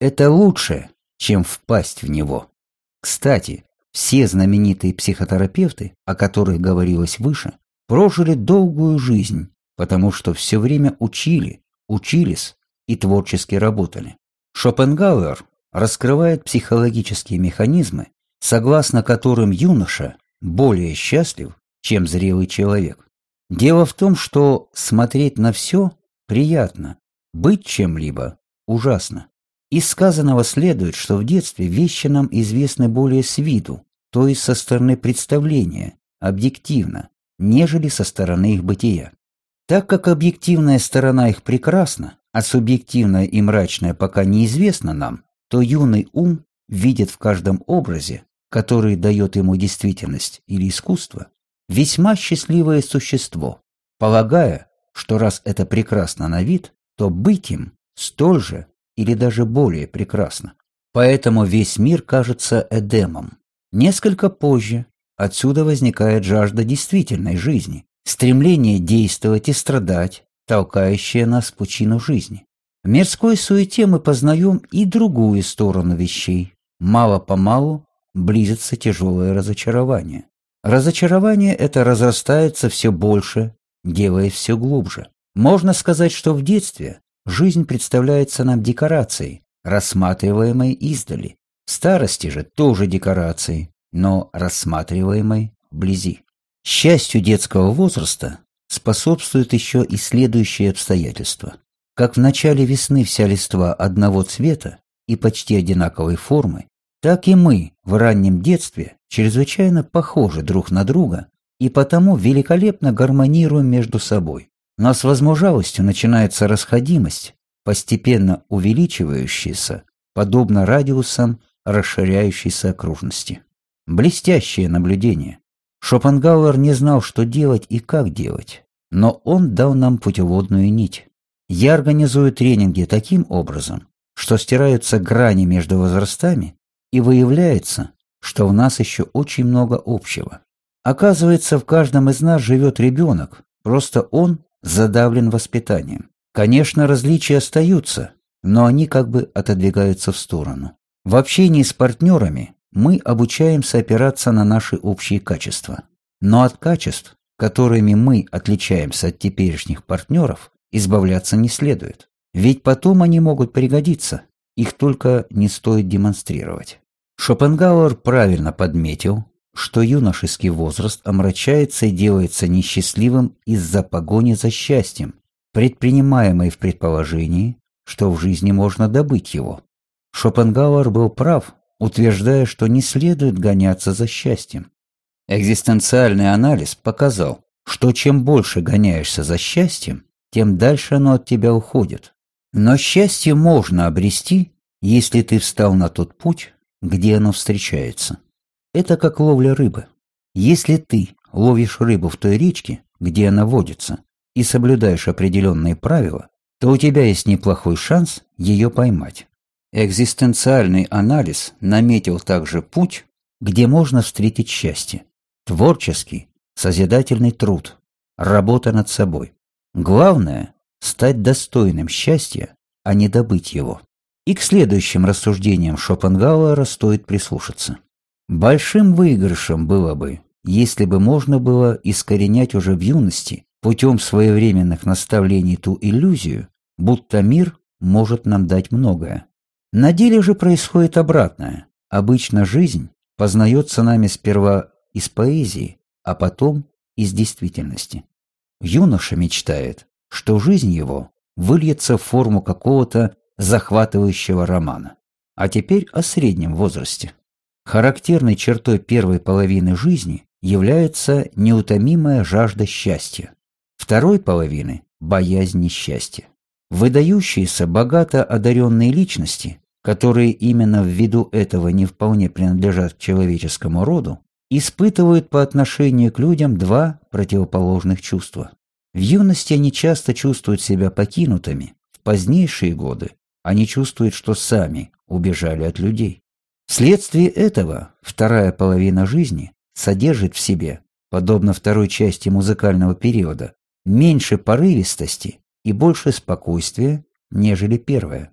Это лучше, чем впасть в него. Кстати, все знаменитые психотерапевты, о которых говорилось выше, прожили долгую жизнь, потому что все время учили, учились и творчески работали. Шопенгауэр раскрывает психологические механизмы, согласно которым юноша более счастлив, чем зрелый человек. Дело в том, что смотреть на все приятно, быть чем-либо ужасно. Из сказанного следует, что в детстве вещи нам известны более с виду, то есть со стороны представления, объективно, нежели со стороны их бытия. Так как объективная сторона их прекрасна, а субъективная и мрачная пока неизвестна нам, то юный ум видит в каждом образе, который дает ему действительность или искусство, весьма счастливое существо, полагая, что раз это прекрасно на вид, то быть им столь же или даже более прекрасно. Поэтому весь мир кажется Эдемом. Несколько позже отсюда возникает жажда действительной жизни, стремление действовать и страдать, толкающее нас в пучину жизни. В мирской суете мы познаем и другую сторону вещей. Мало-помалу близится тяжелое разочарование. Разочарование это разрастается все больше, делая все глубже. Можно сказать, что в детстве жизнь представляется нам декорацией, рассматриваемой издали. Старости же тоже декорацией, но рассматриваемой вблизи. Счастью детского возраста способствует еще и следующее обстоятельство. Как в начале весны вся листва одного цвета и почти одинаковой формы, так и мы в раннем детстве чрезвычайно похожи друг на друга и потому великолепно гармонируем между собой. Но с возмужалостью начинается расходимость, постепенно увеличивающаяся, подобно радиусам расширяющейся окружности. Блестящее наблюдение. Шопенгауэр не знал, что делать и как делать, но он дал нам путеводную нить. Я организую тренинги таким образом, что стираются грани между возрастами и выявляется, что в нас еще очень много общего. Оказывается, в каждом из нас живет ребенок, просто он задавлен воспитанием. Конечно, различия остаются, но они как бы отодвигаются в сторону. В общении с партнерами мы обучаемся опираться на наши общие качества. Но от качеств которыми мы отличаемся от теперешних партнеров, избавляться не следует. Ведь потом они могут пригодиться, их только не стоит демонстрировать. Шопенгауэр правильно подметил, что юношеский возраст омрачается и делается несчастливым из-за погони за счастьем, предпринимаемой в предположении, что в жизни можно добыть его. Шопенгауэр был прав, утверждая, что не следует гоняться за счастьем. Экзистенциальный анализ показал, что чем больше гоняешься за счастьем, тем дальше оно от тебя уходит. Но счастье можно обрести, если ты встал на тот путь, где оно встречается. Это как ловля рыбы. Если ты ловишь рыбу в той речке, где она водится, и соблюдаешь определенные правила, то у тебя есть неплохой шанс ее поймать. Экзистенциальный анализ наметил также путь, где можно встретить счастье. Творческий, созидательный труд, работа над собой. Главное – стать достойным счастья, а не добыть его. И к следующим рассуждениям Шопенгауэра стоит прислушаться. Большим выигрышем было бы, если бы можно было искоренять уже в юности путем своевременных наставлений ту иллюзию, будто мир может нам дать многое. На деле же происходит обратное. Обычно жизнь познается нами сперва из поэзии, а потом из действительности. Юноша мечтает, что жизнь его выльется в форму какого-то захватывающего романа. А теперь о среднем возрасте. Характерной чертой первой половины жизни является неутомимая жажда счастья. Второй половины – боязнь несчастья. Выдающиеся, богато одаренные личности, которые именно ввиду этого не вполне принадлежат к человеческому роду, испытывают по отношению к людям два противоположных чувства. В юности они часто чувствуют себя покинутыми, в позднейшие годы они чувствуют, что сами убежали от людей. Вследствие этого вторая половина жизни содержит в себе, подобно второй части музыкального периода, меньше порывистости и больше спокойствия, нежели первая.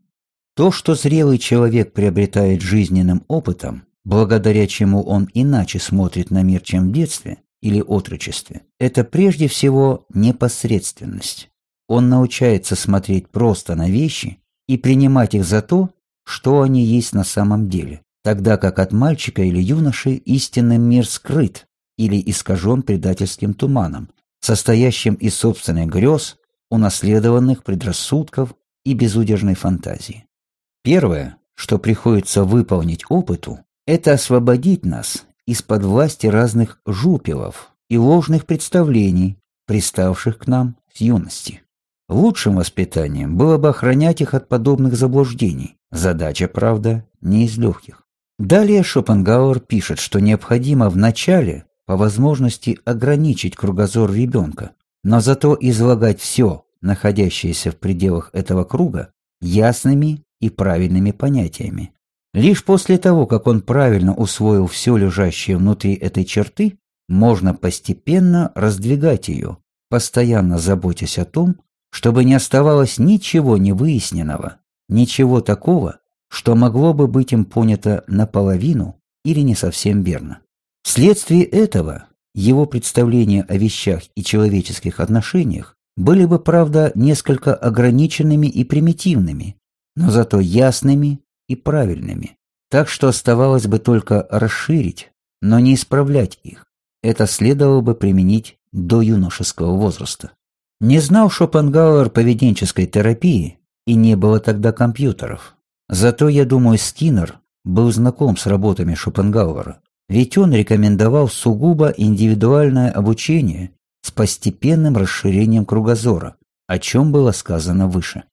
То, что зрелый человек приобретает жизненным опытом, благодаря чему он иначе смотрит на мир, чем в детстве или отрочестве, это прежде всего непосредственность. Он научается смотреть просто на вещи и принимать их за то, что они есть на самом деле, тогда как от мальчика или юноши истинный мир скрыт или искажен предательским туманом, состоящим из собственных грез, унаследованных предрассудков и безудержной фантазии. Первое, что приходится выполнить опыту, это освободить нас из-под власти разных жупелов и ложных представлений, приставших к нам с юности. Лучшим воспитанием было бы охранять их от подобных заблуждений. Задача, правда, не из легких. Далее Шопенгауэр пишет, что необходимо вначале, по возможности, ограничить кругозор ребенка, но зато излагать все, находящееся в пределах этого круга, ясными и правильными понятиями. Лишь после того, как он правильно усвоил все лежащее внутри этой черты, можно постепенно раздвигать ее, постоянно заботясь о том, чтобы не оставалось ничего невыясненного, ничего такого, что могло бы быть им понято наполовину или не совсем верно. Вследствие этого его представления о вещах и человеческих отношениях были бы, правда, несколько ограниченными и примитивными, но зато ясными и правильными. Так что оставалось бы только расширить, но не исправлять их. Это следовало бы применить до юношеского возраста. Не знал Шопенгауэр поведенческой терапии, и не было тогда компьютеров. Зато, я думаю, Скиннер был знаком с работами Шопенгауэра, ведь он рекомендовал сугубо индивидуальное обучение с постепенным расширением кругозора, о чем было сказано выше.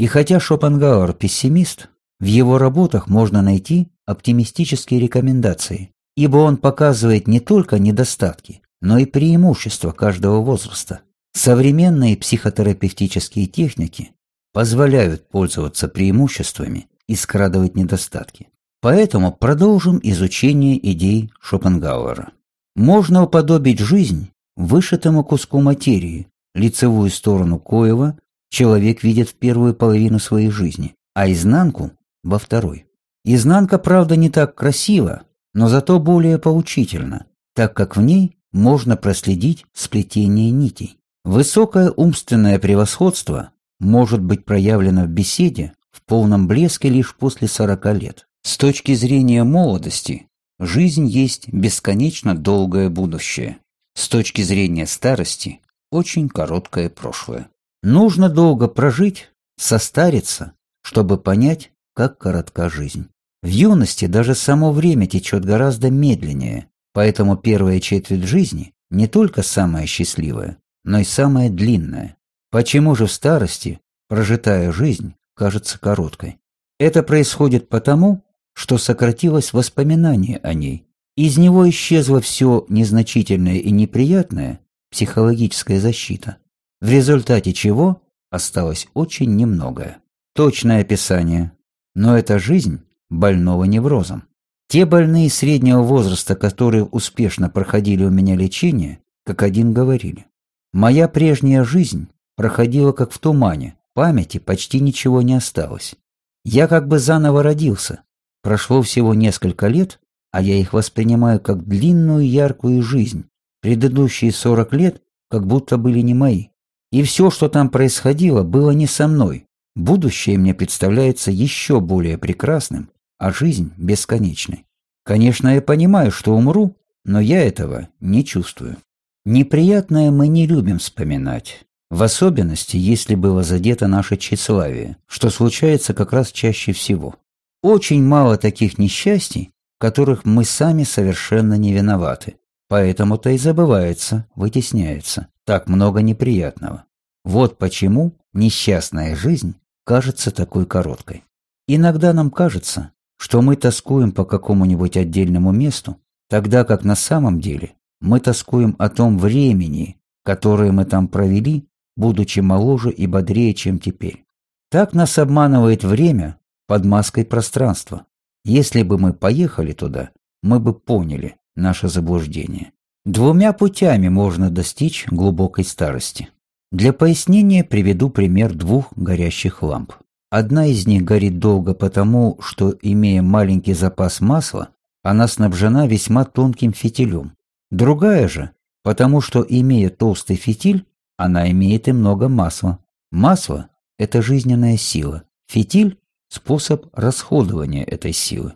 И хотя Шопенгауэр пессимист, в его работах можно найти оптимистические рекомендации, ибо он показывает не только недостатки, но и преимущества каждого возраста. Современные психотерапевтические техники позволяют пользоваться преимуществами и скрадывать недостатки. Поэтому продолжим изучение идей Шопенгауэра. Можно уподобить жизнь вышитому куску материи, лицевую сторону коего человек видит в первую половину своей жизни, а изнанку – во второй. Изнанка, правда, не так красива, но зато более поучительна, так как в ней можно проследить сплетение нитей. Высокое умственное превосходство может быть проявлено в беседе в полном блеске лишь после 40 лет. С точки зрения молодости, жизнь есть бесконечно долгое будущее. С точки зрения старости, очень короткое прошлое. Нужно долго прожить, состариться, чтобы понять, как коротка жизнь. В юности даже само время течет гораздо медленнее, поэтому первая четверть жизни не только самая счастливая, но и самая длинная. Почему же в старости прожитая жизнь кажется короткой? Это происходит потому, что сократилось воспоминание о ней. Из него исчезло все незначительное и неприятное, психологическая защита, в результате чего осталось очень немногое. Точное описание. Но это жизнь больного неврозом. Те больные среднего возраста, которые успешно проходили у меня лечение, как один говорили. Моя прежняя жизнь проходила как в тумане, памяти почти ничего не осталось. Я как бы заново родился. Прошло всего несколько лет, а я их воспринимаю как длинную яркую жизнь. Предыдущие сорок лет как будто были не мои. И все, что там происходило, было не со мной. Будущее мне представляется еще более прекрасным, а жизнь бесконечной. Конечно, я понимаю, что умру, но я этого не чувствую. Неприятное мы не любим вспоминать. В особенности, если было задето наше тщеславие, что случается как раз чаще всего. Очень мало таких несчастий, в которых мы сами совершенно не виноваты. Поэтому-то и забывается, вытесняется. Так много неприятного. Вот почему несчастная жизнь кажется такой короткой. Иногда нам кажется, что мы тоскуем по какому-нибудь отдельному месту, тогда как на самом деле мы тоскуем о том времени, которое мы там провели, будучи моложе и бодрее, чем теперь. Так нас обманывает время под маской пространства. Если бы мы поехали туда, мы бы поняли, наше заблуждение. Двумя путями можно достичь глубокой старости. Для пояснения приведу пример двух горящих ламп. Одна из них горит долго потому, что, имея маленький запас масла, она снабжена весьма тонким фитилем. Другая же, потому что, имея толстый фитиль, она имеет и много масла. Масло – это жизненная сила, фитиль – способ расходования этой силы.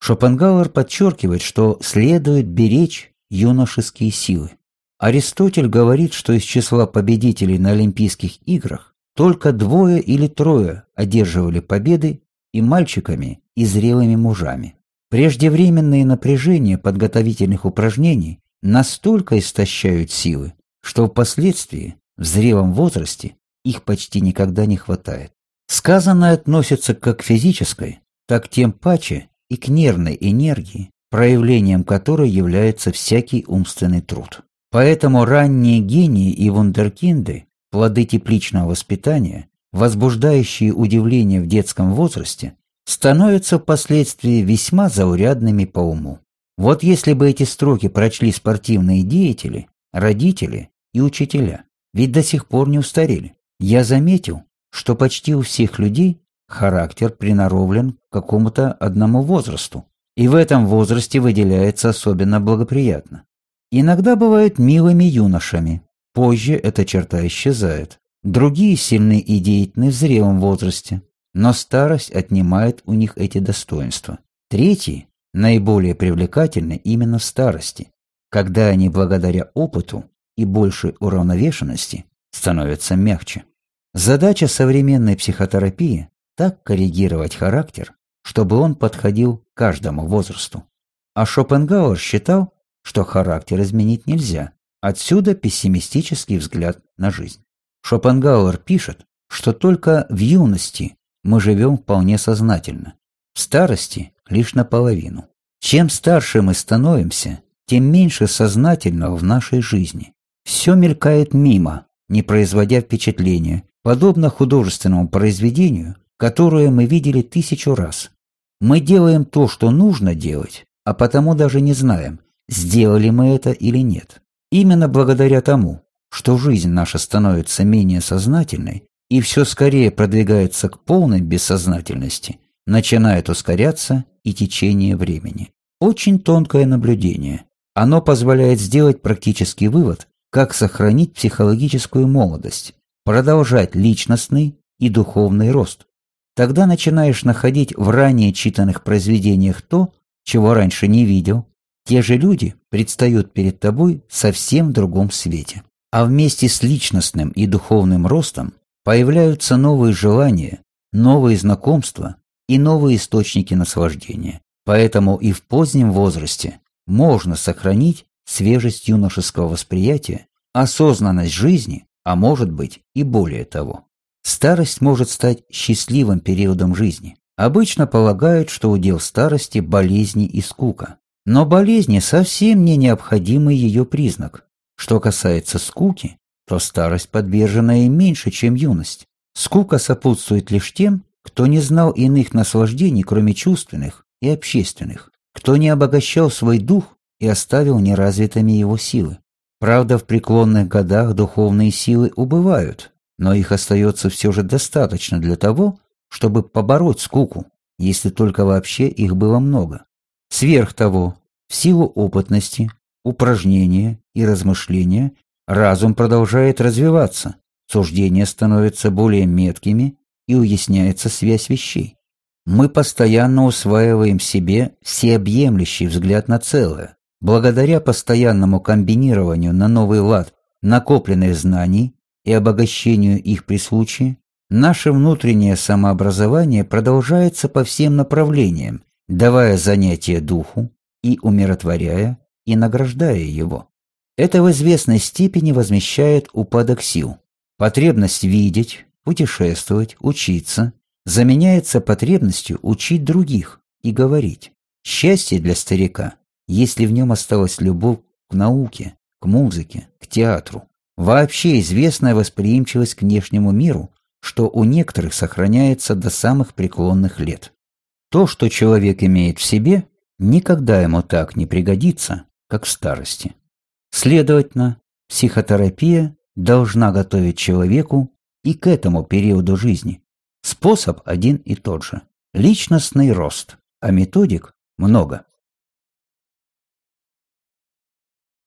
Шопенгауэр подчеркивает, что следует беречь юношеские силы. Аристотель говорит, что из числа победителей на Олимпийских играх только двое или трое одерживали победы и мальчиками, и зрелыми мужами. Преждевременные напряжения подготовительных упражнений настолько истощают силы, что впоследствии, в зрелом возрасте, их почти никогда не хватает. Сказанное относится как к физической, так тем паче и к нервной энергии, проявлением которой является всякий умственный труд. Поэтому ранние гении и вундеркинды, плоды тепличного воспитания, возбуждающие удивление в детском возрасте, становятся впоследствии весьма заурядными по уму. Вот если бы эти строки прочли спортивные деятели, родители и учителя, ведь до сих пор не устарели. Я заметил, что почти у всех людей характер приноровлен к какому-то одному возрасту, и в этом возрасте выделяется особенно благоприятно. Иногда бывают милыми юношами, позже эта черта исчезает. Другие сильны и деятельны в зрелом возрасте, но старость отнимает у них эти достоинства. Третьи наиболее привлекательны именно в старости, когда они благодаря опыту и большей уравновешенности становятся мягче. Задача современной психотерапии – так коррегировать характер, чтобы он подходил каждому возрасту. А Шопенгауэр считал, что характер изменить нельзя. Отсюда пессимистический взгляд на жизнь. Шопенгауэр пишет, что только в юности мы живем вполне сознательно, в старости лишь наполовину. Чем старше мы становимся, тем меньше сознательного в нашей жизни. Все мелькает мимо, не производя впечатления, подобно художественному произведению, которое мы видели тысячу раз. Мы делаем то, что нужно делать, а потому даже не знаем, сделали мы это или нет. Именно благодаря тому, что жизнь наша становится менее сознательной и все скорее продвигается к полной бессознательности, начинает ускоряться и течение времени. Очень тонкое наблюдение. Оно позволяет сделать практический вывод, как сохранить психологическую молодость, продолжать личностный и духовный рост. Тогда начинаешь находить в ранее читанных произведениях то, чего раньше не видел. Те же люди предстают перед тобой совсем в другом свете. А вместе с личностным и духовным ростом появляются новые желания, новые знакомства и новые источники наслаждения. Поэтому и в позднем возрасте можно сохранить свежесть юношеского восприятия, осознанность жизни, а может быть и более того. Старость может стать счастливым периодом жизни. Обычно полагают, что удел старости – болезни и скука. Но болезни совсем не необходимый ее признак. Что касается скуки, то старость подвержена ей меньше, чем юность. Скука сопутствует лишь тем, кто не знал иных наслаждений, кроме чувственных и общественных, кто не обогащал свой дух и оставил неразвитыми его силы. Правда, в преклонных годах духовные силы убывают, но их остается все же достаточно для того, чтобы побороть скуку, если только вообще их было много. Сверх того, в силу опытности, упражнения и размышления разум продолжает развиваться, суждения становятся более меткими и уясняется связь вещей. Мы постоянно усваиваем себе всеобъемлющий взгляд на целое. Благодаря постоянному комбинированию на новый лад накопленных знаний и обогащению их при случае, наше внутреннее самообразование продолжается по всем направлениям, давая занятия духу и умиротворяя и награждая его. Это в известной степени возмещает упадок сил. Потребность видеть, путешествовать, учиться заменяется потребностью учить других и говорить. Счастье для старика, если в нем осталась любовь к науке, к музыке, к театру. Вообще известная восприимчивость к внешнему миру, что у некоторых сохраняется до самых преклонных лет. То, что человек имеет в себе, никогда ему так не пригодится, как в старости. Следовательно, психотерапия должна готовить человеку и к этому периоду жизни. Способ один и тот же – личностный рост, а методик много.